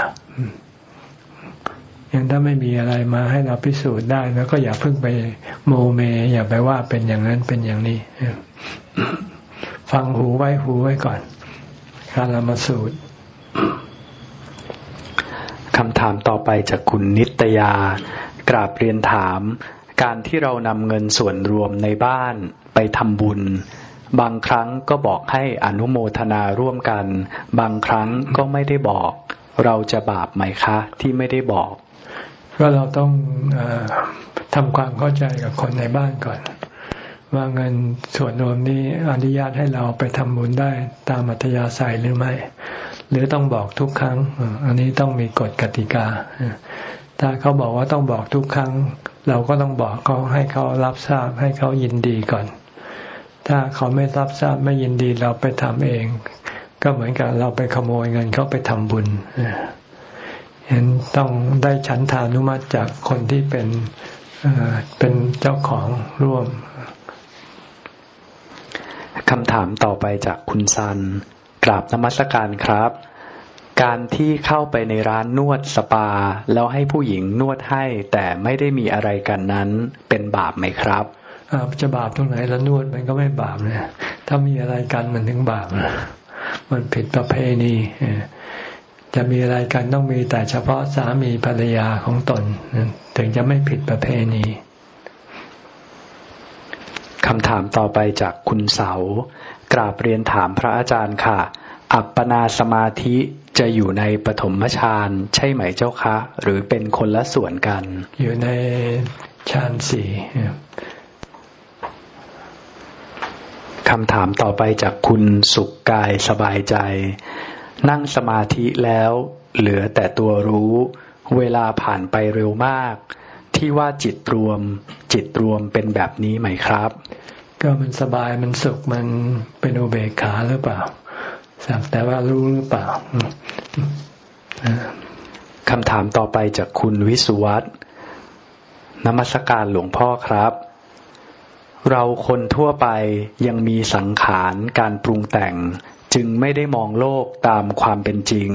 ยังถ้าไม่มีอะไรมาให้เราพิสูจน์ได้แล้วก็อย่าเพิ่งไปโมเม อย่าไปว่าเป็นอย่างนั้นเป็นอย่างนี้ฟังหูไว้หูไว้ก่อนการละมาสูตรคำถามต่อไปจากคุณนิตยา กราบเรียนถาม การที่เรานำเงินส่วนรวมในบ้านไปทำบุญ บางครั้งก็บอกให้อนุโมทนาร่วมกัน บางครั้งก็ไม่ได้บอก เราจะบาปไหมคะ ที่ไม่ได้บอก ก็เราต้องอทำความเข้าใจกับคนในบ้านก่อน ว่าเงินส่วนรวมนี้อนุญาตให้เราไปทำบุญได้ตามอัธยาศัยหรือไม่ หรือต้องบอกทุกครั้ง อันนี้ต้องมีกฎกติกา ถ้าเขาบอกว่าต้องบอกทุกครั้ง เราก็ต้องบอกเขาให้เขารับทราบให้เขายินดีก่อน ถ้าเขาไม่รับทราบไม่ยินดีเราไปทำเอง ก็เหมือนกับเราไปขโมยเงินเขาไปทำบุญ เห็นต้องได้ฉันทานุมัติจากคนที่เป็นเป็นเจ้าของร่วมคำถามต่อไปจากคุณซันกราบนมัสการครับ การที่เข้าไปในร้านนวดสปา แล้วให้ผู้หญิงนวดให้ แต่ไม่ได้มีอะไรกันนั้นเป็นบาปไหมครับจะบาปตรงไหนแล้วนวดมันก็ไม่บาปเลยถ้ามีอะไรกันมันถึงบาปนะมันผิดประเพณี จะมีอะไรกันต้องมีแต่เฉพาะสามีภรรยาของตน ถึงจะไม่ผิดประเพณีคำถามต่อไปจากคุณเสากราบเรียนถามพระอาจารย์ค่ะ อัปปนาสมาธิจะอยู่ในปฐมฌานใช่ไหมเจ้าคะ หรือเป็นคนละส่วนกัน อยู่ในฌานสี่คำถามต่อไปจากคุณสุขกายสบายใจ นั่งสมาธิแล้วเหลือแต่ตัวรู้ เวลาผ่านไปเร็วมาก ที่ว่าจิตรวม จิตรวมเป็นแบบนี้ไหมครับ ก็มันสบายมันสุขมันเป็นอุเบกขาหรือเปล่าสักแต่ว่ารู้หรือเปล่าคำถามต่อไปจากคุณวิสุวัตนมัสการหลวงพ่อครับ เราคนทั่วไปยังมีสังขารการปรุงแต่ง จึงไม่ได้มองโลกตามความเป็นจริง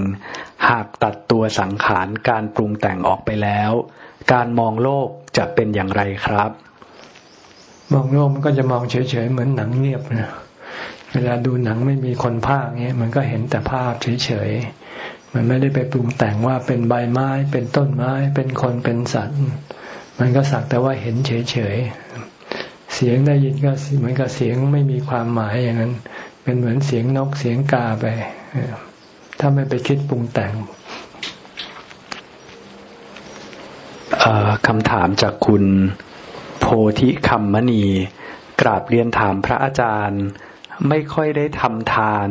หากตัดตัวสังขารการปรุงแต่งออกไปแล้ว การมองโลกจะเป็นอย่างไรครับ มองโลกมันก็จะมองเฉยๆเหมือนหนังเงียบนะเวลาดูหนังไม่มีคนภาคเงี้ยมันก็เห็นแต่ภาพเฉยๆมันไม่ได้ไปปรุงแต่งว่าเป็นใบไม้ เป็นต้นไม้ เป็นคนเป็นสัตว์ มันก็สักแต่ว่าเห็นเฉยๆเสียงได้ยินก็เหมือนกับเสียงไม่มีความหมายอย่างนั้น เป็นเหมือนเสียงนกเสียงกาไปถ้าไม่ไปคิดปรุงแต่งคำถามจากคุณโพธิคัมมณี กราบเรียนถามพระอาจารย์ ไม่ค่อยได้ทำทาน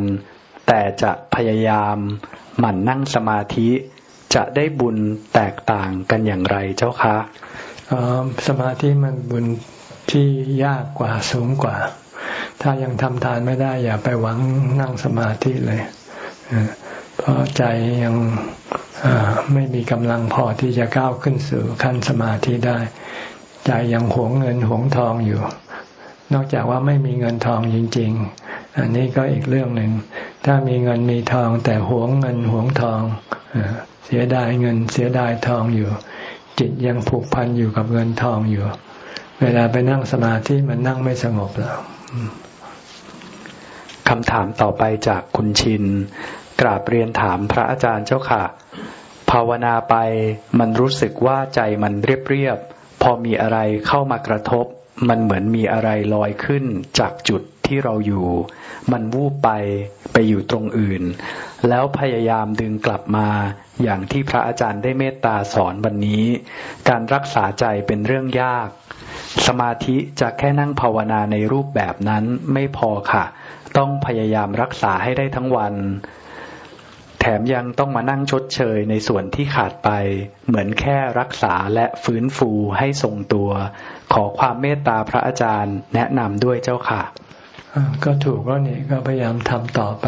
แต่จะพยายามหมั่นนั่งสมาธิ จะได้บุญแตกต่างกันอย่างไรเจ้าคะออสมาธิมันบุญที่ยากกว่าสูงกว่า ถ้ายังทำทานไม่ได้ อย่าไปหวังนั่งสมาธิเลยเพราะใจยังไม่มีกำลังพอที่จะก้าวขึ้นสู่ขั้นสมาธิได้ ใจยังหวงเงินหวงทองอยู่ นอกจากว่าไม่มีเงินทองจริง ๆ อันนี้ก็อีกเรื่องหนึ่ง ถ้ามีเงินมีทอง แต่หวงเงินหวงทองเสียดายเงินเสียดายทองอยู่ จิตยังผูกพันอยู่กับเงินทองอยู่ เวลาไปนั่งสมาธิมันนั่งไม่สงบแล้ว คำถามต่อไปจากคุณชิน กราบเรียนถามพระอาจารย์เจ้าค่ะ ภาวนาไปมันรู้สึกว่าใจมันเรียบๆ พอมีอะไรเข้ามากระทบ มันเหมือนมีอะไรลอยขึ้นจากจุดที่เราอยู่ มันวูบไปไปอยู่ตรงอื่น แล้วพยายามดึงกลับมาอย่างที่พระอาจารย์ได้เมตตาสอนวันนี้ การรักษาใจเป็นเรื่องยาก สมาธิจะแค่นั่งภาวนาในรูปแบบนั้นไม่พอค่ะ ต้องพยายามรักษาให้ได้ทั้งวัน แถมยังต้องมานั่งชดเชยในส่วนที่ขาดไป เหมือนแค่รักษาและฟื้นฟูให้ทรงตัว ขอความเมตตาพระอาจารย์แนะนำด้วยเจ้าค่ะ ก็ถูกแล้วนี่ก็พยายามทำต่อไป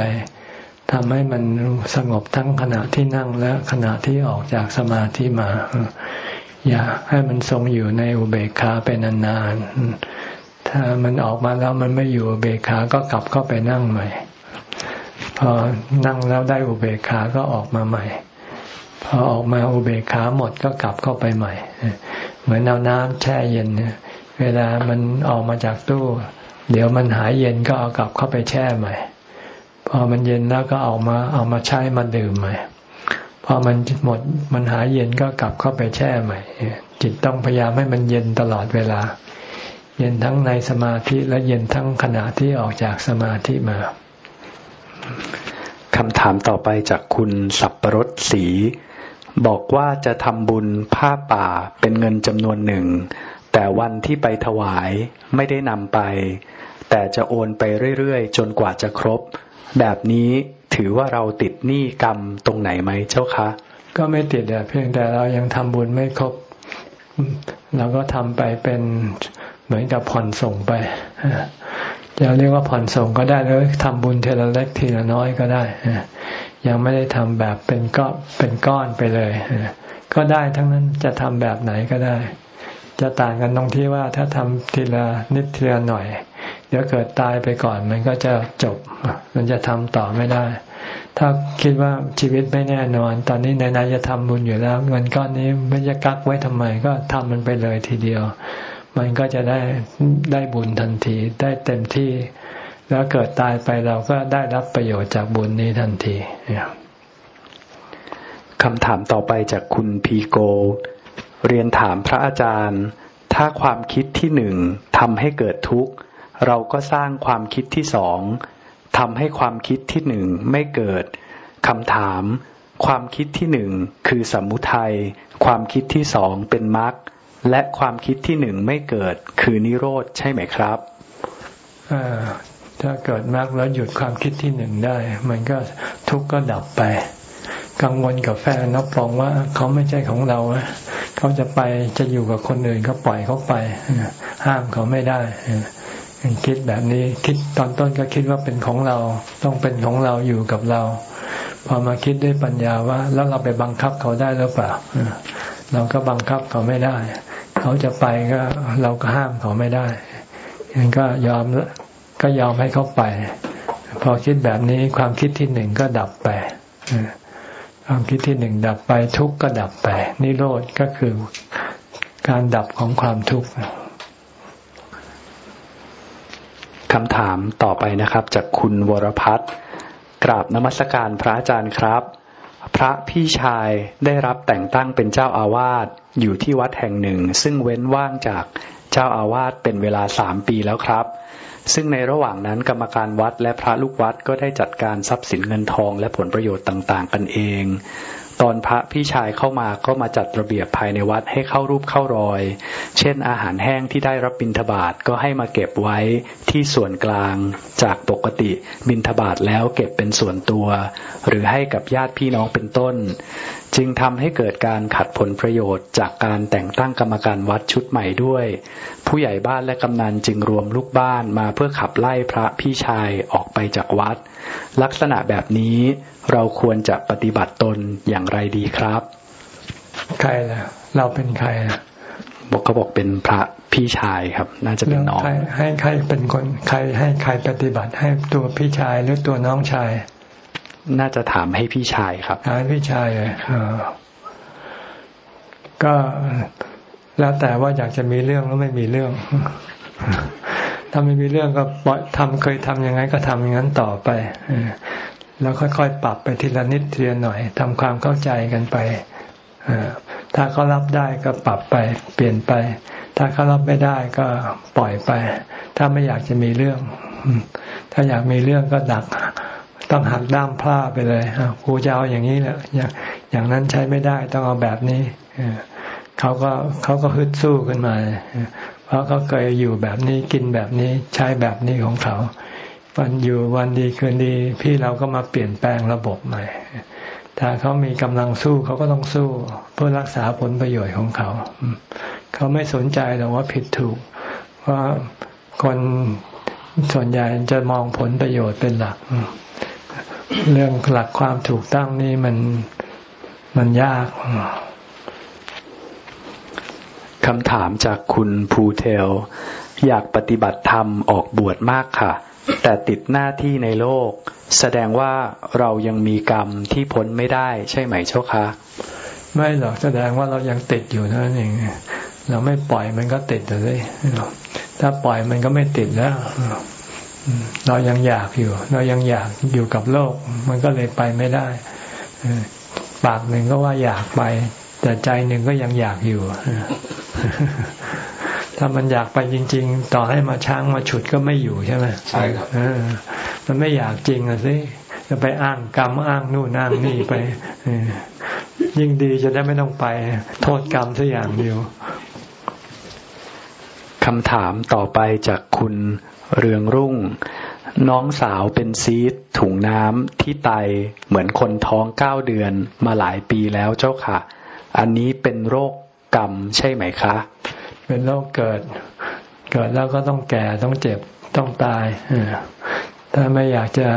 ทำให้มันสงบทั้งขณะที่นั่งและขณะที่ออกจากสมาธิมา อย่าให้มันทรงอยู่ในอุเบกขาเป็นนานๆ ถ้ามันออกมาแล้วมันไม่อยู่เบกขาก็กลับเข้าไปนั่งใหม่ พอนั่งแล้วได้อุเบกขาก็ออกมาใหม่ พอออกมาอุเบกขาหมดก็กลับเข้าไปใหม่ เหมือนเอาน้ำแช่เย็นเนี่ยเวลามันออกมาจากตู้ เดี๋ยวมันหายเย็นก็เอากลับเข้าไปแช่ใหม่ พอมันเย็นแล้วก็เอามาเอามาใช้มาดื่มใหม่พอมันหมดมันหายเย็นก็กลับเข้าไปแช่ใหม่จิตต้องพยายามให้มันเย็นตลอดเวลา เย็นทั้งในสมาธิและเย็นทั้งขณะที่ออกจากสมาธิมาคำถามต่อไปจากคุณสับปรดสี บอกว่าจะทำบุญผ้าป่าเป็นเงินจำนวนหนึ่ง แต่วันที่ไปถวายไม่ได้นำไป แต่จะโอนไปเรื่อยๆ จนกว่าจะครบ แบบนี้ถือว่าเราติดหนี้กรรมตรงไหนไหมเจ้าคะ ก็ไม่ติดเพียงแต่เรายังทำบุญไม่ครบ เราก็ทำไปเป็น เหมือนกับผ่อนส่งไปจะเรียกว่าผ่อนส่งก็ได้หรือทำบุญเทละเล็กทีละน้อยก็ได้ยังไม่ได้ทำแบบเป็นก้อนเป็นก้อนไปเลยก็ได้ทั้งนั้นจะทำแบบไหนก็ได้ จะต่างกันตรงที่ว่าถ้าทำทีละนิดทีละหน่อย เดี๋ยวเกิดตายไปก่อนมันก็จะจบ มันจะทำต่อไม่ได้ ถ้าคิดว่าชีวิตไม่แน่นอน ตอนนี้นายจะทำบุญอยู่แล้ว เงินก้อนนี้ไม่จะกักไว้ทำไมก็ทำมันไปเลยทีเดียว มันก็จะได้ได้บุญทันทีได้เต็มที่ แล้วเกิดตายไปเราก็ได้รับประโยชน์จากบุญนี้ทันทีคำถามต่อไปจากคุณพีโก เรียนถามพระอาจารย์ ถ้าความคิดที่หนึ่งทำให้เกิดทุกข์ เราก็สร้างความคิดที่สองทำให้ความคิดที่หนึ่งไม่เกิดคำถาม ความคิดที่หนึ่งคือสมุทัยความคิดที่สองเป็นมรรค และความคิดที่หนึ่งไม่เกิดคือนิโรธใช่ไหมครับถ้าเกิดมากแล้วหยุดความคิดที่หนึ่งได้ มันก็ทุกข์ก็ดับไป กังวลกับแฟนนับรองว่าเขาไม่ใช่ของเราเขาจะไปจะอยู่กับคนอื่นก็ปล่อยเขาไปห้ามเขาไม่ได้คิดแบบนี้คิดตอนต้นก็คิดว่าเป็นของเรา ต้องเป็นของเราอยู่กับเรา พอมาคิดด้วยปัญญาว่า แล้วเราไปบังคับเขาได้หรือเปล่าเราก็บังคับเขาไม่ได้ เขาจะไปก็เราก็ห้ามเขาไม่ได้ยังก็ยอมก็ยอมให้เขาไปพพอคิดแบบนี้ความคิดที่หนึ่งก็ดับไปความคิดที่หนึ่งดับไปทุกข์ก็ดับไป นิโรธก็คือการดับของความทุกข์คำถามต่อไปนะครับ จากคุณวรพัฒน์กราบนมัสการพระอาจารย์ครับ พระพี่ชายได้รับแต่งตั้งเป็นเจ้าอาวาสอยู่ที่วัดแห่งหนึ่ง ซึ่งเว้นว่างจากเจ้าอาวาสเป็นเวลาสามปีแล้วครับ ซึ่งในระหว่างนั้นกรรมการวัดและพระลูกวัดก็ได้จัดการทรัพย์สินเงินทองและผลประโยชน์ต่าง ๆ กันเอง ตอนพระพี่ชายเข้ามาก็มาจัดระเบียบภายในวัดให้เข้ารูปเข้ารอย เช่นอาหารแห้งที่ได้รับบิณฑบาตก็ให้มาเก็บไว้ที่ส่วนกลางจากปกติบิณฑบาตแล้วเก็บเป็นส่วนตัว หรือให้กับญาติพี่น้องเป็นต้น จึงทำให้เกิดการขัดผลประโยชน์จากการแต่งตั้งกรรมการวัดชุดใหม่ด้วย ผู้ใหญ่บ้านและกำนันจึงรวมลูกบ้านมาเพื่อขับไล่พระพี่ชายออกไปจากวัด ลักษณะแบบนี้ เราควรจะปฏิบัติตนอย่างไรดีครับ ใครล่ะ เราเป็นใครบอกเขาบอกเป็นพระพี่ชายครับ น่าจะเป็นน้องให้ใครเป็นคนใครให้ใครปฏิบัติให้ตัวพี่ชายหรือตัวน้องชาย น่าจะถามให้พี่ชายครับให้พี่ชายเลยก็แล้วแต่ว่าอยากจะมีเรื่องแล้วไม่มีเรื่อง ถ้าไม่มีเรื่องก็ปล่อยทำเคยทำยังไงก็ทำอย่างนั้นต่อไป แล้วค่อยๆปรับไปทีละนิดทีละหน่อยทำความเข้าใจกันไปถ้าเขารับได้ก็ปรับไปเปลี่ยนไป ถ้าเขารับไม่ได้ก็ปล่อยไป ถ้าไม่อยากจะมีเรื่อง ถ้าอยากมีเรื่องก็ดัก ต้องหักด้ามพลาไปเลยครูจะเอาอย่างนี้แหละอย่างอย่างนั้นใช้ไม่ได้ต้องเอาแบบนี้เขาก็เขาก็ฮึดสู้ขึ้นมา เพราะเขาเคยอยู่แบบนี้กินแบบนี้ใช้แบบนี้ของเขา วันอยู่วันดีคืนดี พี่เราก็มาเปลี่ยนแปลงระบบใหม่ ถ้าเขามีกำลังสู้เขาก็ต้องสู้ เพื่อรักษาผลประโยชน์ของเขา เขาไม่สนใจหรอกว่าผิดถูกเพราคนส่วนใหญ่จะมองผลประโยชน์เป็นหลัก เรื่องหลักความถูกต้องนี่มันมันยากคำถามจากคุณภูเทล อยากปฏิบัติธรรมออกบวชมากค่ะ แต่ติดหน้าที่ในโลก แสดงว่าเรายังมีกรรมที่พ้นไม่ได้ใช่ไหมเจ้าคะไม่หรอกแสดงว่าเรายังติดอยู่นั่นเองเราไม่ปล่อยมันก็ติดเลยถ้าปล่อยมันก็ไม่ติดแล้วเรายังอยากอยู่ เรายังอยากอยู่กับโลก มันก็เลยไปไม่ได้ปากหนึ่งก็ว่าอยากไป แต่ใจหนึ่งก็ยังอยากอยู่ ถ้ามันอยากไปจริง ๆ ต่อให้มาช้างมาฉุดก็ไม่อยู่ใช่ไหมใช่ครับมันไม่อยากจริงอะสิจะไปอ้างกรรมอ้างนู่นอ้างนี่ไปยิ่งดีจะได้ไม่ต้องไป โทษกรรมสักอย่างเดียวคำถามต่อไปจากคุณเรืองรุ่ง น้องสาวเป็นซีดถุงน้ำที่ไตเหมือนคนท้องเก้าเดือนมาหลายปีแล้วเจ้าค่ะ อันนี้เป็นโรคกรรมใช่ไหมคะ เป็นโรคเกิด เกิดแล้วก็ต้องแก่ต้องเจ็บต้องตายถ้าไม่อยากจะ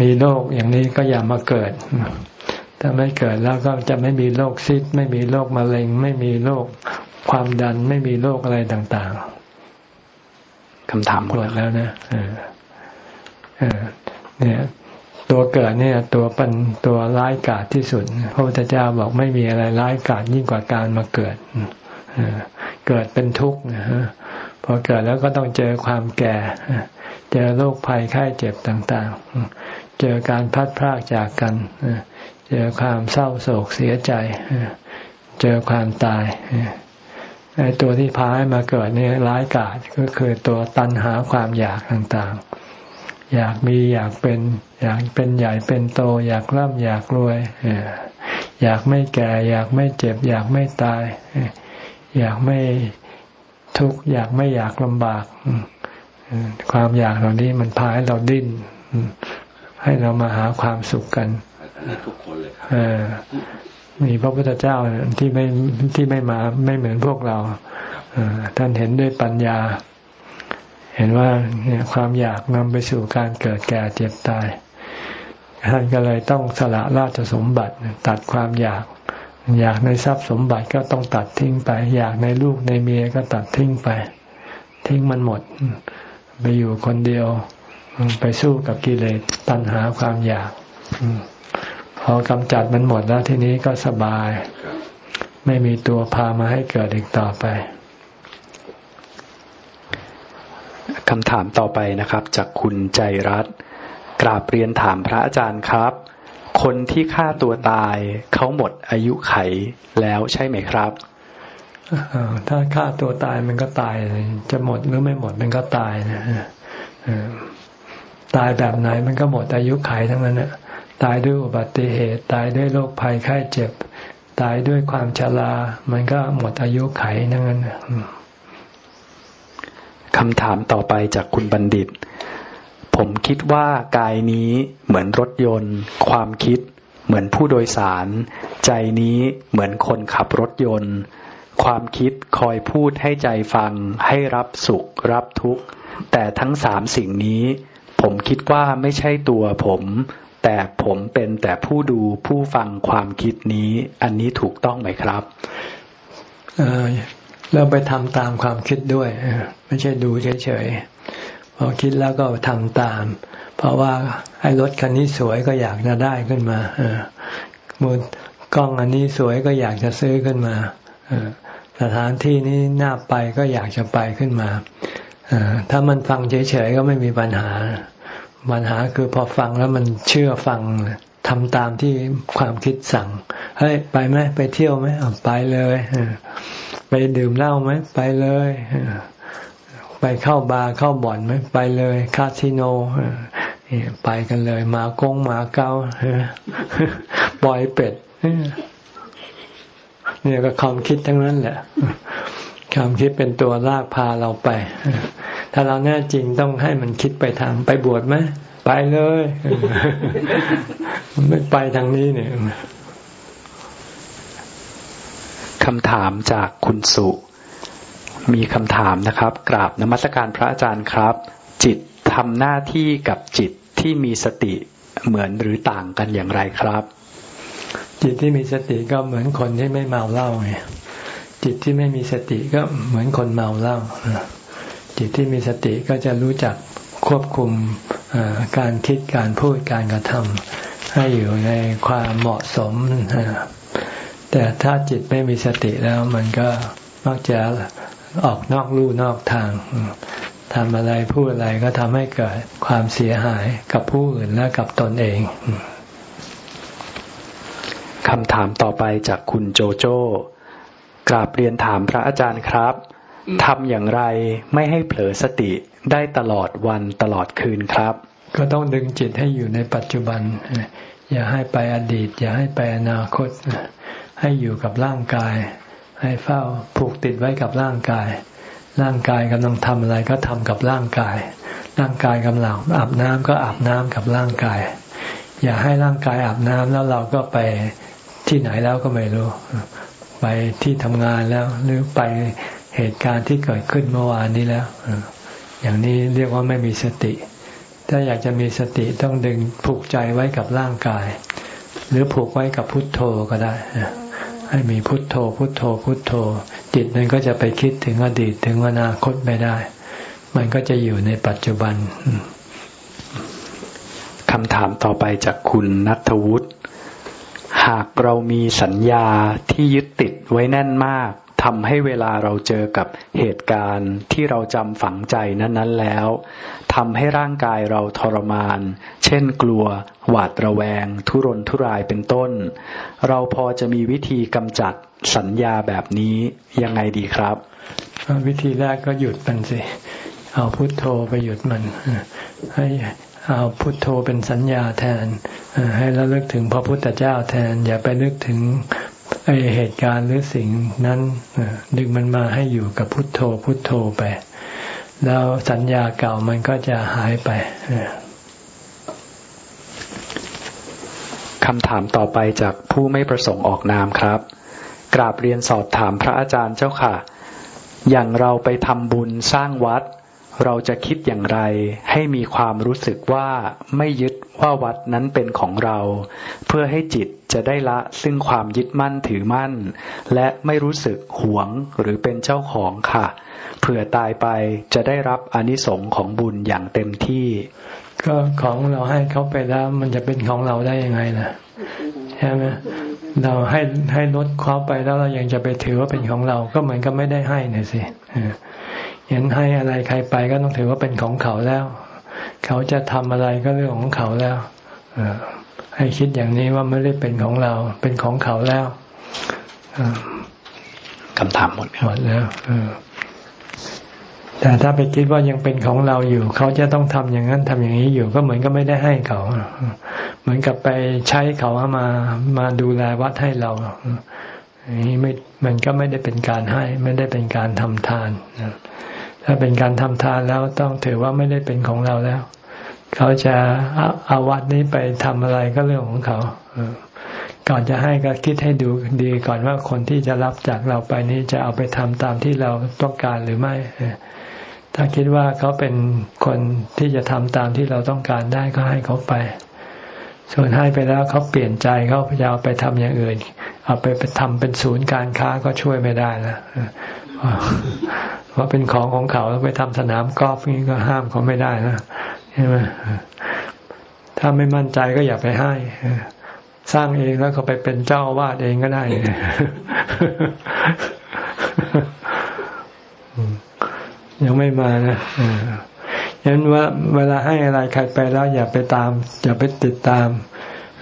มีโรคอย่างนี้ก็อย่ามาเกิด ถ้าไม่เกิดแล้วก็จะไม่มีโรคซิดไม่มีโรคมะเร็ง ไม่มีโรคความดัน ไม่มีโรคอะไรต่าง ๆคำถามหมดแล้วนะเนี่ย ตัวเกิดเนี่ย ตัวเป็นตัวร้ายกาจที่สุดพระพุทธเจ้าบอกไม่มีอะไรร้ายกาจยิ่งกว่าการมาเกิด เกิดเป็นทุกข์พอเกิดแล้วก็ต้องเจอความแก่ เจอโรคภัยไข้เจ็บต่างๆ เจอการพัดพรากจากกันเจอความเศร้าโศกเสียใจ เจอความตายไอ้ตัวที่พาให้มาเกิดนี่ร้ายกาจก็คือตัวตันหาความอยากต่างๆ อยากมีอยากเป็น อยากเป็นใหญ่เป็นโต อยากร่ำอยากรวยอยากไม่แก่ อยากไม่เจ็บ อยากไม่ตาย อยากไม่ทุกข์อยากไม่อยากลำบากความอยากเหล่านี้มันพาให้เราดิ้นให้เรามาหาความสุขกันทุกคนเลยมีพระพุทธเจ้าที่ไม่ที่ไม่มาไม่เหมือนพวกเราท่านเห็นด้วยปัญญา เห็นว่าเนี่ยความอยากนำไปสู่การเกิดแก่เจ็บตายท่านก็เลยต้องสละราชสมบัติตัดความอยาก อยากในทรัพย์สมบัติก็ต้องตัดทิ้งไป อยากในลูกในเมียก็ตัดทิ้งไป ทิ้งมันหมด ไปอยู่คนเดียว ไปสู้กับกิเลสตัณหาความอยากพอกำจัดมันหมดแล้วทีนี้ก็สบาย ไม่มีตัวพามาให้เกิดอีกต่อไปคำถามต่อไปนะครับ จากคุณใจรัตกราบเรียนถามพระอาจารย์ครับ คนที่ฆ่าตัวตายเขาหมดอายุไขแล้วใช่ไหมครับถ้าฆ่าตัวตายมันก็ตาย จะหมดหรือไม่หมดมันก็ตายนะตายแบบไหนมันก็หมดอายุไขทั้งนั้นนะตายด้วยอุบัติเหตุ ตายด้วยโรคภัยไข้เจ็บ ตายด้วยความชรา มันก็หมดอายุไขทั้งนั้นคำถามต่อไปจากคุณบัณฑิต ผมคิดว่ากายนี้เหมือนรถยนต์ ความคิดเหมือนผู้โดยสาร ใจนี้เหมือนคนขับรถยนต์ ความคิดคอยพูดให้ใจฟัง ให้รับสุข รับทุกข์ แต่ทั้งสามสิ่งนี้ ผมคิดว่าไม่ใช่ตัวผม แต่ผมเป็นแต่ผู้ดูผู้ฟังความคิดนี้ อันนี้ถูกต้องไหมครับเราไปทำตามความคิดด้วย ไม่ใช่ดูเฉยๆ พอคิดแล้วก็ทำตาม เพราะว่าไอ้รถคันนี้สวยก็อยากจะได้ขึ้นมาเออมือกล้องอันนี้สวยก็อยากจะซื้อขึ้นมาเออสถานที่นี้น่าไปก็อยากจะไปขึ้นมาอถ้ามันฟังเฉยๆก็ไม่มีปัญหา ปัญหาคือพอฟังแล้วมันเชื่อฟังทำตามที่ความคิดสั่ง เฮ้ย ไปไหมไปเที่ยวไหมไปเลย ไปดื่มเหล้าไหมไปเลย ไปเข้าบาร์เข้าบ่อนไหมไปเลยคาสิโนไปกันเลยมากงมาเก้าปล่อยเป็ดเนี่ยก็ความคิดทั้งนั้นแหละความคิดเป็นตัวลากพาเราไป ถ้าเราแน่จริงต้องให้มันคิดไปทางไปบวชไหมไปเลยไม่ไปทางนี้เนี่ยคำถามจากคุณสุ มีคำถามนะครับ กราบนมัสการพระอาจารย์ครับ จิตทำหน้าที่กับจิตที่มีสติเหมือนหรือต่างกันอย่างไรครับ จิตที่มีสติก็เหมือนคนที่ไม่เมาเหล้าไงจิตที่ไม่มีสติก็เหมือนคนเมาเหล้าจิตที่มีสติก็จะรู้จักควบคุมการคิดการพูดการกระทำให้อยู่ในความเหมาะสมแต่ถ้าจิตไม่มีสติแล้วมันก็มักจะ ออกนอกลู่นอกทางทำอะไรพูดอะไรก็ทำให้เกิดความเสียหายกับผู้อื่นและกับตนเองคำถามต่อไปจากคุณโจโจ้กราบเรียนถามพระอาจารย์ครับทำอย่างไรไม่ให้เผลอสติได้ตลอดวันตลอดคืนครับ ก็ต้องดึงจิตให้อยู่ในปัจจุบัน อย่าให้ไปอดีต อย่าให้ไปอนาคต ให้อยู่กับร่างกาย ให้เฝ้าผูกติดไว้กับร่างกาย ร่างกายกำลังทำอะไรก็ทำกับร่างกาย ร่างกายกำลังอาบน้ำก็อาบน้ำกับร่างกาย อย่าให้ร่างกายอาบน้ำแล้วเราก็ไปที่ไหนแล้วก็ไม่รู้ ไปที่ทำงานแล้วหรือไปเหตุการณ์ที่เกิดขึ้นเมื่อวานนี้แล้วอย่างนี้เรียกว่าไม่มีสติ ถ้าอยากจะมีสติต้องดึงผูกใจไว้กับร่างกาย หรือผูกไว้กับพุทโธก็ได้ ให้มีพุทโธ พุทโธ พุทโธ จิตมันก็จะไปคิดถึงอดีตถึงอนาคตไม่ได้ มันก็จะอยู่ในปัจจุบันคำถามต่อไปจากคุณนัทวุฒิหากเรามีสัญญาที่ยึดติดไว้แน่นมาก ทำให้เวลาเราเจอกับเหตุการณ์ที่เราจำฝังใจนั้น ๆ แล้วทำให้ร่างกายเราทรมาน เช่นกลัว หวาดระแวง ทุรนทุรายเป็นต้น เราพอจะมีวิธีกำจัดสัญญาแบบนี้ยังไงดีครับ วิธีแรกก็หยุดมันสิ เอาพุโทโธไปหยุดมัน ให้เอาพุโทโธเป็นสัญญาแทน ให้ระลึกถึงพระพุทธเจ้าแทน อย่าไปนึกถึง ไอเหตุการณ์หรือสิ่งนั้นดึงมันมาให้อยู่กับพุทโธพุทโธไป แล้วสัญญาเก่ามันก็จะหายไปคำถามต่อไปจากผู้ไม่ประสงค์ออกนามครับ กราบเรียนสอบถามพระอาจารย์เจ้าค่ะ อย่างเราไปทำบุญสร้างวัด เราจะคิดอย่างไรให้มีความรู้สึกว่าไม่ยึดว่าวัดนั้นเป็นของเรา เพื่อให้จิตจะได้ละซึ่งความยึดมั่นถือมั่น และไม่รู้สึกหวงหรือเป็นเจ้าของค่ะเผื่อตายไปจะได้รับอนิสงค์ของบุญอย่างเต็มที่ ก็ของเราให้เขาไปแล้วมันจะเป็นของเราได้ยังไงนะใช่ไหมเราให้ให้ลดเขาไปแล้วเรายังจะไปถือว่าเป็นของเรา ก็เหมือนก็ไม่ได้ให้นี่สิ เห็นให้อะไรใครไปก็ต้องถือว่าเป็นของเขาแล้ว เขาจะทำอะไรก็เรื่องของเขาแล้วให้คิดอย่างนี้ว่าไม่ได้เป็นของเรา เป็นของเขาแล้วคำถามหมดหมดแล้วแต่ถ้าไปคิดว่ายังเป็นของเราอยู่ เขาจะต้องทำอย่างนั้นทำอย่างนี้อยู่ ก็เหมือนก็ไม่ได้ให้เขาเหมือนกับไปใช้เขามามาดูแลวัดให้เรา นี้ไม่มันก็ไม่ได้เป็นการให้ ไม่ได้เป็นการทำทานถ้าเป็นการทำทานแล้วต้องถือว่าไม่ได้เป็นของเราแล้ว เขาจะเอาวัดนี้ไปทำอะไรก็เรื่องของเขาก่อนจะให้ก็คิดให้ดูดีก่อนว่าคนที่จะรับจากเราไปนี้จะเอาไปทำตามที่เราต้องการหรือไม่ถ้าคิดว่าเขาเป็นคนที่จะทำตามที่เราต้องการได้ก็ให้เขาไป ส่วนให้ไปแล้วเขาเปลี่ยนใจเขาจะเอาไปทำอย่างอื่น เอาไปทำเป็นศูนย์การค้าก็ช่วยไม่ได้นะเพราะเป็นของของเขาแล้วไปทำสนามกอล์ฟนี่ก็ห้ามเขาไม่ได้นะใช่ไหมถ้าไม่มั่นใจก็อย่าไปให้สร้างเองแล้วก็ไปเป็นเจ้าวาดเองก็ได้ยังไม่มานะ ฉะนั้นว่าเวลาให้อะไรใครไปแล้วอย่าไปตาม อย่าไปติดตาม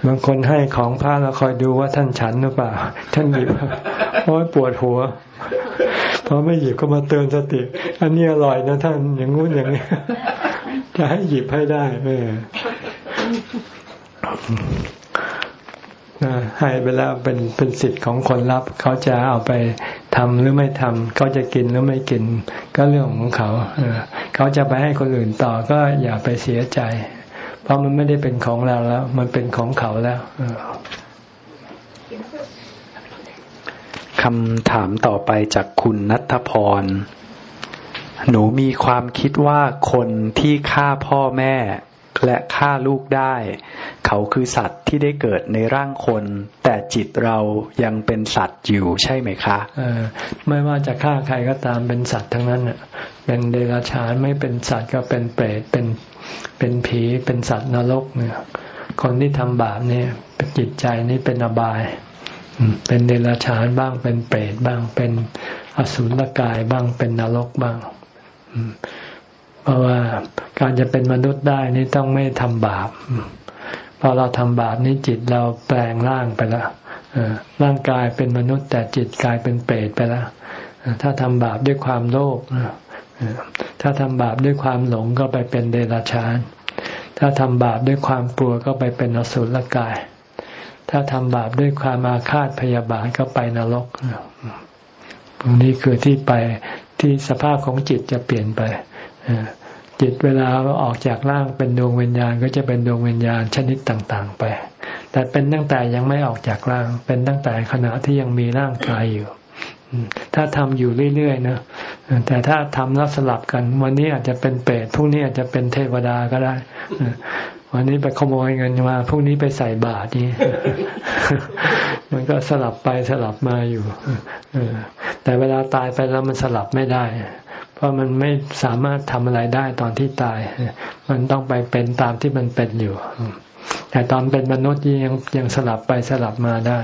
บางคนให้ของพระแล้วคอยดูว่าท่านฉันหรือเปล่า ท่านหยิบโอ้ยปวดหัวพอไม่หยิบก็มาเตือนสติ อันนี้อร่อยนะท่านอย่างงู้นอย่างนี้ จะให้หยิบให้ได้ เออ ให้ไปแล้วเป็นเป็นสิทธิ์ของคนรับ เขาจะเอาไปทำหรือไม่ทำเขาจะกินหรือไม่กิน ก็เรื่องของเขาเขาจะไปให้คนอื่นต่อก็อย่าไปเสียใจ เพราะมันไม่ได้เป็นของเราแล้ว มันเป็นของเขาแล้วคำถามต่อไปจากคุณนัทพร หนูมีความคิดว่าคนที่ฆ่าพ่อแม่ และฆ่าลูกได้ เขาคือสัตว์ที่ได้เกิดในร่างคน แต่จิตเรายังเป็นสัตว์อยู่ใช่ไหมคะอไม่ว่าจะฆ่าใครก็ตามเป็นสัตว์ทั้งนั้นเป็นเดรัจฉานไม่เป็นสัตว์ก็เป็นเปรตเป็นเป็นผีเป็นสัตว์นรกเนี่ยคนที่ทำบาปเนี่ยจิตใจนี่เป็นอบาย เป็นเดรัจฉานบ้างเป็นเปรตบ้างเป็นอสุรกายบ้างเป็นนรกบ้าง เพราะว่าการจะเป็นมนุษย์ได้นี่ต้องไม่ทำบาปพอเราทำบาปนี่จิตเราแปลงร่างไปแล้วร่างกายเป็นมนุษย์ แต่จิตกลายเป็นเปรตไปแล้วถ้าทำบาปด้วยความโลภถ้าทำบาปด้วยความหลงก็ไปเป็นเดรัจฉาน ถ้าทำบาปด้วยความกลัวก็ไปเป็นอสุรกาย ถ้าทำบาปด้วยความอาฆาตพยาบาทก็ไปนรกตรงนี้คือที่ไปที่สภาพของจิตจะเปลี่ยนไป จิตเวลาออกจากร่างเป็นดวงวิญญาณก็จะเป็นดวงวิญญาณชนิดต่างๆ ไป แต่เป็นตั้งแต่ยังไม่ออกจากร่าง เป็นตั้งแต่ขณะที่ยังมีร่างกายอยู่ ถ้าทำอยู่เรื่อยๆนะแต่ถ้าทำแล้วสลับกัน วันนี้อาจจะเป็นเปรตพรุ่งนี้อาจจะเป็นเทวดาก็ได้วันนี้ไปขโมยเงินมาพรุ่งนี้ไปใส่บาตรนี่มันก็สลับไปสลับมาอยู่แต่เวลาตายไปแล้วมันสลับไม่ได้เพราะมันไม่สามารถทำอะไรได้ตอนที่ตาย มันต้องไปเป็นตามที่มันเป็นอยู่แต่ตอนเป็นมนุษย์ยังยังสลับไปสลับมาได้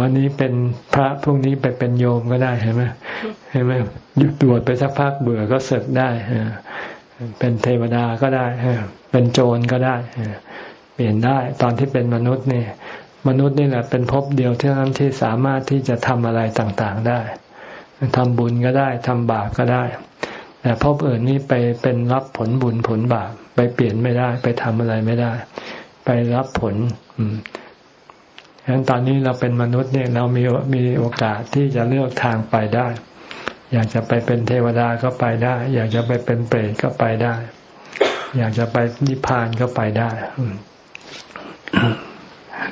วันนี้เป็นพระพรุ่งนี้ไปเป็นโยมก็ได้เห็นไหมเห็นไหมยุดตรวจไปสักพักเบื่อก็เสกได้เป็นเทวดาก็ได้เป็นโจรก็ได้เปลี่ยนได้ตอนที่เป็นมนุษย์เนี่ย มนุษย์นี่แหละเป็นภพเดียวเท่านั้นที่สามารถที่จะทำอะไรต่างๆได้ ทำบุญก็ได้ทำบาปก็ได้ แต่พบอื่นนี่ไปเป็นรับผลบุญผลบาปไปเปลี่ยนไม่ได้ ไปทำอะไรไม่ได้ ไปรับผล อืมฉะนั้นตอนนี้เราเป็นมนุษย์เนี่ยเรามีมีโอกาสที่จะเลือกทางไปได้ อยากจะไปเป็นเทวดาก็ไปได้ อยากจะไปเป็นเปรตก็ไปได้ อยากจะไปนิพพานก็ไปได้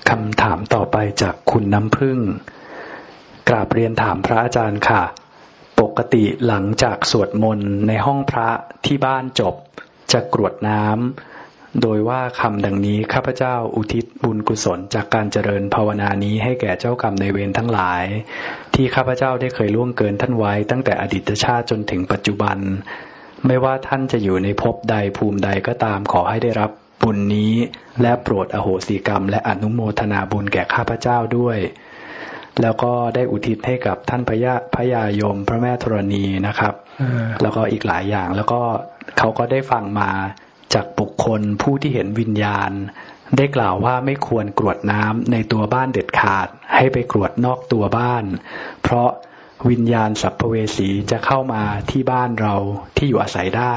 คำถามต่อไปจากคุณน้ำพึ่ง กราบเรียนถามพระอาจารย์ค่ะ ปกติหลังจากสวดมนต์ในห้องพระที่บ้านจบ จะกรวดน้ำโดยว่าคำดังนี้ข้าพเจ้าอุทิศบุญกุศลจากการเจริญภาวนานี้ให้แก่เจ้ากรรมในเวรทั้งหลาย ที่ข้าพเจ้าได้เคยล่วงเกินท่านไว้ตั้งแต่อดีตชาติจนถึงปัจจุบัน ไม่ว่าท่านจะอยู่ในภพใดภูมิใดก็ตามขอให้ได้รับบุญนี้ และโปรดอโหสิกรรม และอนุโมทนาบุญแก่ข้าพเจ้าด้วย แล้วก็ได้อุทิศให้กับท่านพระยาพระยายมพระแม่ธรณีนะครับแล้วก็อีกหลายอย่าง แล้วก็เขาก็ได้ฟังมาจากบุคคลผู้ที่เห็นวิญญาณ ได้กล่าวว่าไม่ควรกรวดน้ำในตัวบ้านเด็ดขาด ให้ไปกรวดนอกตัวบ้าน เพราะ วิญญาณสัพเพเวสีจะเข้ามาที่บ้านเราที่อยู่อาศัยได้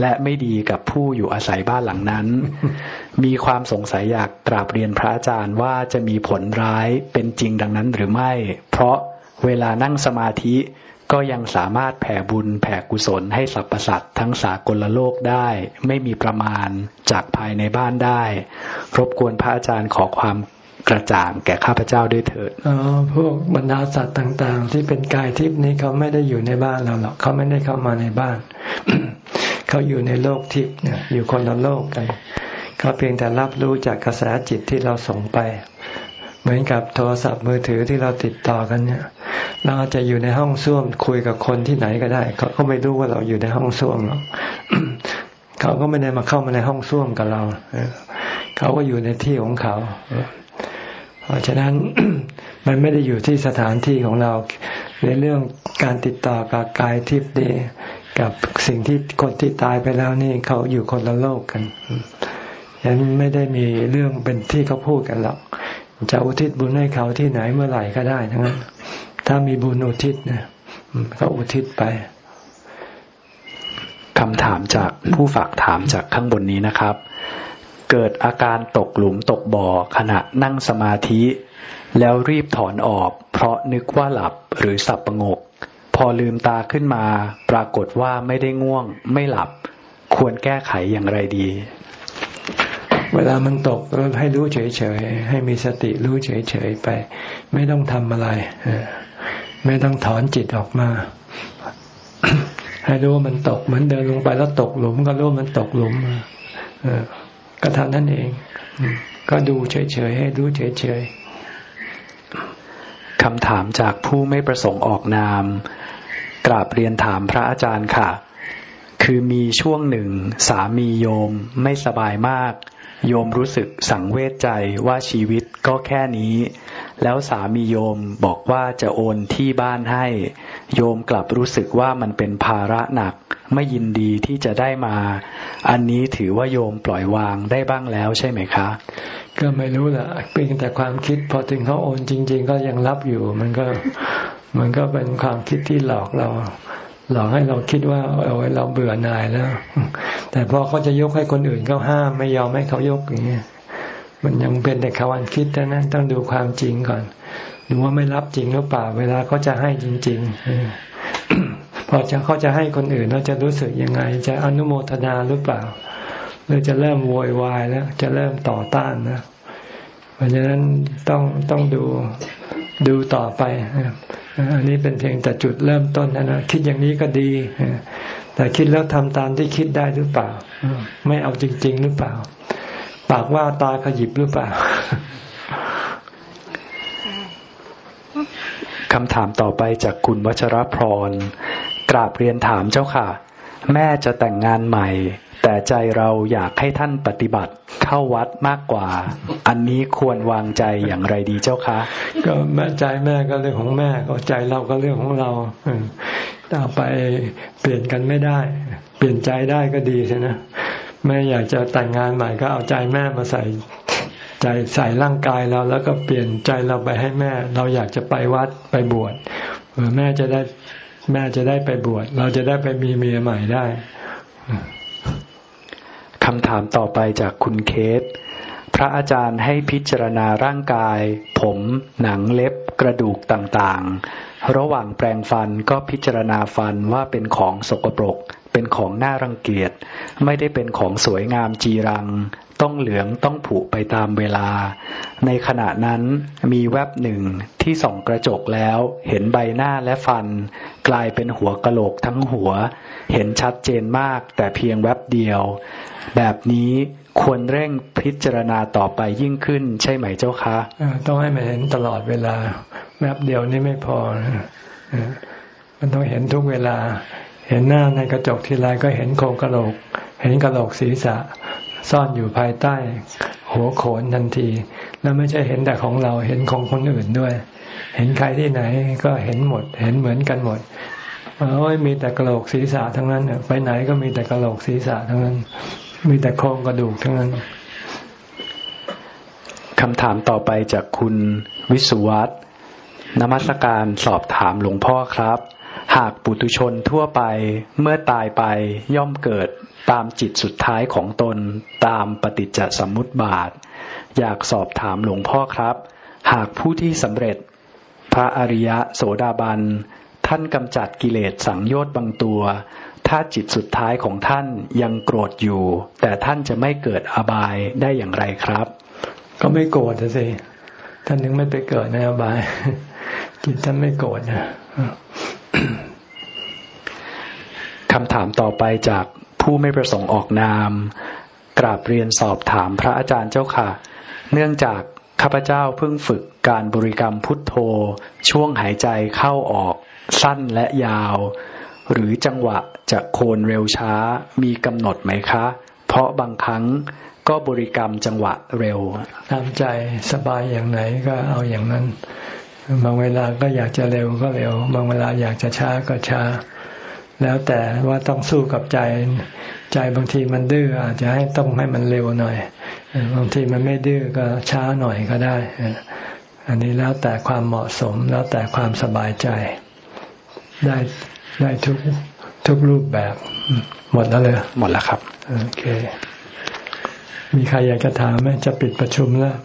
และไม่ดีกับผู้อยู่อาศัยบ้านหลังนั้น มีความสงสัยอยากกราบเรียนพระอาจารย์ว่าจะมีผลร้ายเป็นจริงดังนั้นหรือไม่ เพราะเวลานั่งสมาธิก็ยังสามารถแผ่บุญแผ่กุศลให้สรรพสัตว์ทั้งสากลโลกได้ ไม่มีประมาณจากภายในบ้านได้ รบกวนพระอาจารย์ขอความ กระจ่างแก่ข้าพเจ้าด้วยเถิดอ๋อพวกบรรดาสัตว์ต่างๆ ที่เป็นกายทิพย์นี้เขาไม่ได้อยู่ในบ้านเราหรอกเขาไม่ได้เข้ามาในบ้าน เขาอยู่ในโลกทิพย์เนี่ยอยู่คนละโลกกันเขาเพียงแต่รับรู้จากกระแสจิตที่เราส่งไป เหมือนกับโทรศัพท์มือถือที่เราติดต่อกันเนี่ย เราจะอยู่ในห้องส้วมคุยกับคนที่ไหนก็ได้ เขาก็ไม่รู้ว่าเราอยู่ในห้องส้วมหรอกเขาก็ไม่ได้มาเข้ามาในห้องส้วมกับเรา เขาก็อยู่ในที่ของเขา เพราะฉะนั้นมันไม่ได้อยู่ที่สถานที่ของเราในเรื่องการติดต่อกับกายทิพย์นี่กับสิ่งที่คนที่ตายไปแล้วนี่เขาอยู่คนละโลกกันฉะนั้นไม่ได้มีเรื่องเป็นที่เขาพูดกันหรอกจะอุทิศบุญให้เขาที่ไหนเมื่อไหร่ก็ได้ทั้งนั้นถ้ามีบุญอุทิศนะเขาอุทิศไปคำถามจากผู้ฝากถามจากข้างบนนี้นะครับ เกิดอาการตกหลุมตกบ่อขณะนั่งสมาธิ แล้วรีบถอนออก เพราะนึกว่าหลับหรือสับประงก พอลืมตาขึ้นมา ปรากฏว่าไม่ได้ง่วง ไม่หลับ ควรแก้ไขอย่างไรดี เวลามันตกให้รู้เฉยๆ ให้มีสติรู้เฉยๆไป ไม่ต้องทำอะไรไม่ต้องถอนจิตออกมา ให้รู้ว่ามันตกเหมือนเดินลงไปแล้วตกหลุม ก็รู้มันตกหลุม ก็เท่านั้นเอง ก็ดูเฉยๆให้รู้เฉยๆคำถามจากผู้ไม่ประสงค์ออกนาม กราบเรียนถามพระอาจารย์ค่ะ คือมีช่วงหนึ่งสามีโยมไม่สบายมาก โยมรู้สึกสังเวชใจว่าชีวิตก็แค่นี้ แล้วสามีโยมบอกว่าจะโอนที่บ้านให้ โยมกลับรู้สึกว่ามันเป็นภาระหนัก ไม่ยินดีที่จะได้มา อันนี้ถือว่าโยมปล่อยวางได้บ้างแล้วใช่ไหมคะ ก็ไม่รู้แหละเป็นแต่ความคิดพอถึงเขาโอนจริง ๆ ก็ยังรับอยู่ มันก็มันก็เป็นความคิดที่หลอกเรา หลอกให้เราคิดว่าเอาไว้เราเบื่อหน่ายแล้ว แต่พอเขาจะยกให้คนอื่นเขาห้ามไม่ยอมให้เขายกอย่างเงี้ยมันยังเป็นแต่ควันคิดแต่นั้นต้องดูความจริงก่อนดูว่าไม่รับจริงหรือเปล่า เวลาเขาจะให้จริง ๆ พอจะเขาจะให้คนอื่นเราจะรู้สึกยังไง จะอนุโมทนาหรือเปล่าหรือจะเริ่มโวยวายแล้ว จะเริ่มต่อต้านนะเพราะฉะนั้นต้องต้องดูดูต่อไป อันนี้เป็นเพียงแต่จุดเริ่มต้นนะนะคิดอย่างนี้ก็ดี แต่คิดแล้วทำตามที่คิดได้หรือเปล่า ไม่เอาจริง ๆ หรือเปล่า ปากว่าตาขยิบหรือเปล่าคำถามต่อไปจากคุณวัชรพร กราบเรียนถามเจ้าค่ะ แม่จะแต่งงานใหม่ แต่ใจเราอยากให้ท่านปฏิบัติเข้าวัดมากกว่า อันนี้ควรวางใจอย่างไรดีเจ้าคะ ก็แม่ใจแม่ก็เรื่องของแม่ก็ใจเราก็เรื่องของเราต่อไปเปลี่ยนกันไม่ได้ เปลี่ยนใจได้ก็ดีใช่ไหมแม่อยากจะแต่งงานใหม่ก็เอาใจแม่มาใส่ใจใส่ร่างกายเราแล้วก็เปลี่ยนใจเราไปให้แม่ เราอยากจะไปวัดไปบวชแม่จะได้แม่จะได้ไปบวชเราจะได้ไปมีเมียใหม่ได้ คำถามต่อไปจากคุณเคส พระอาจารย์ให้พิจารณาร่างกาย ผม หนังเล็บ กระดูกต่างๆ ระหว่างแปลงฟันก็พิจารณาฟันว่าเป็นของสกปรก เป็นของน่ารังเกียจ ไม่ได้เป็นของสวยงามจีรัง ต้องเหลืองต้องผุไปตามเวลา ในขณะนั้นมีแวบหนึ่งที่ส่องกระจกแล้วเห็นใบหน้าและฟัน กลายเป็นหัวกะโหลกทั้งหัว เห็นชัดเจนมากแต่เพียงแวบเดียว แบบนี้ ควรเร่งพิจารณาต่อไปยิ่งขึ้น ใช่ไหมเจ้าคะต้องให้มันเห็นตลอดเวลาแวบเดียวนี่ไม่พอ มันต้องเห็นทุกเวลา เห็นหน้าในกระจกทีไรก็เห็นโครงกระโหลก เห็นกระโหลกศีรษะ ซ่อนอยู่ภายใต้ หัวโขนทันที แล้วไม่ใช่เห็นแต่ของเราเห็นของคนอื่นด้วย เห็นใครที่ไหนก็เห็นหมด เห็นเหมือนกันหมดโอ้ยมีแต่กระโหลกศีรษะทั้งนั้น ไปไหนก็มีแต่กระโหลกศีรษะทั้งนั้น มีแต่โครงกระดูกทั้งนั้นคำถามต่อไปจากคุณวิสุวัตนมัสการสอบถามหลวงพ่อครับ หากปุถุชนทั่วไปเมื่อตายไปย่อมเกิดตามจิตสุดท้ายของตนตามปฏิจจสมุติบาท อยากสอบถามหลวงพ่อครับ หากผู้ที่สำเร็จ พระอริยะโสดาบัน ท่านกำจัดกิเลสสังโยชน์บางตัว ถ้าจิตสุดท้ายของท่านยังโกรธอยู่ แต่ท่านจะไม่เกิดอบายได้อย่างไรครับ ก็ไม่โกรธสิท่านถึงไม่ไปเกิดในอบาย จิตท่านไม่โกรธนะคำถามต่อไปจากผู้ไม่ประสงค์ออกนาม กราบเรียนสอบถามพระอาจารย์เจ้าค่ะ เนื่องจากข้าพเจ้าเพิ่งฝึกการบริกรรมพุทโธ ช่วงหายใจเข้าออกสั้นและยาว หรือจังหวะจะโคนเร็วช้ามีกำหนดไหมคะ เพราะบางครั้งก็บริกรรมจังหวะเร็วตามใจสบายอย่างไหนก็เอาอย่างนั้น บางเวลาก็อยากจะเร็วก็เร็ว บางเวลาอยากจะช้าก็ช้า แล้วแต่ว่าต้องสู้กับใจ ใจบางทีมันดื้ออาจจะให้ต้องให้มันเร็วหน่อย บางทีมันไม่ดื้อก็ช้าหน่อยก็ได้ อันนี้แล้วแต่ความเหมาะสมแล้วแต่ความสบายใจ ได้ ได้ทุกทุกรูปแบบ หมดแล้วเลยหมดแล้วครับโอเค มีใครอยากจะถามไหมจะปิดประชุมแล้ว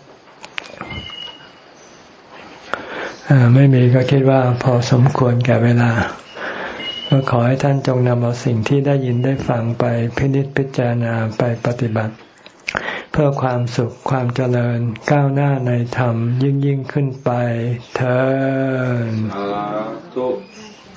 ไม่มีก็คิดว่าพอสมควรแก่เวลา ก็ขอให้ท่านจงนำเอาสิ่งที่ได้ยินได้ฟังไปพินิจพิจารณาไปปฏิบัติ เพื่อความสุขความเจริญก้าวหน้าในธรรมยิ่งยิ่งขึ้นไปเธอ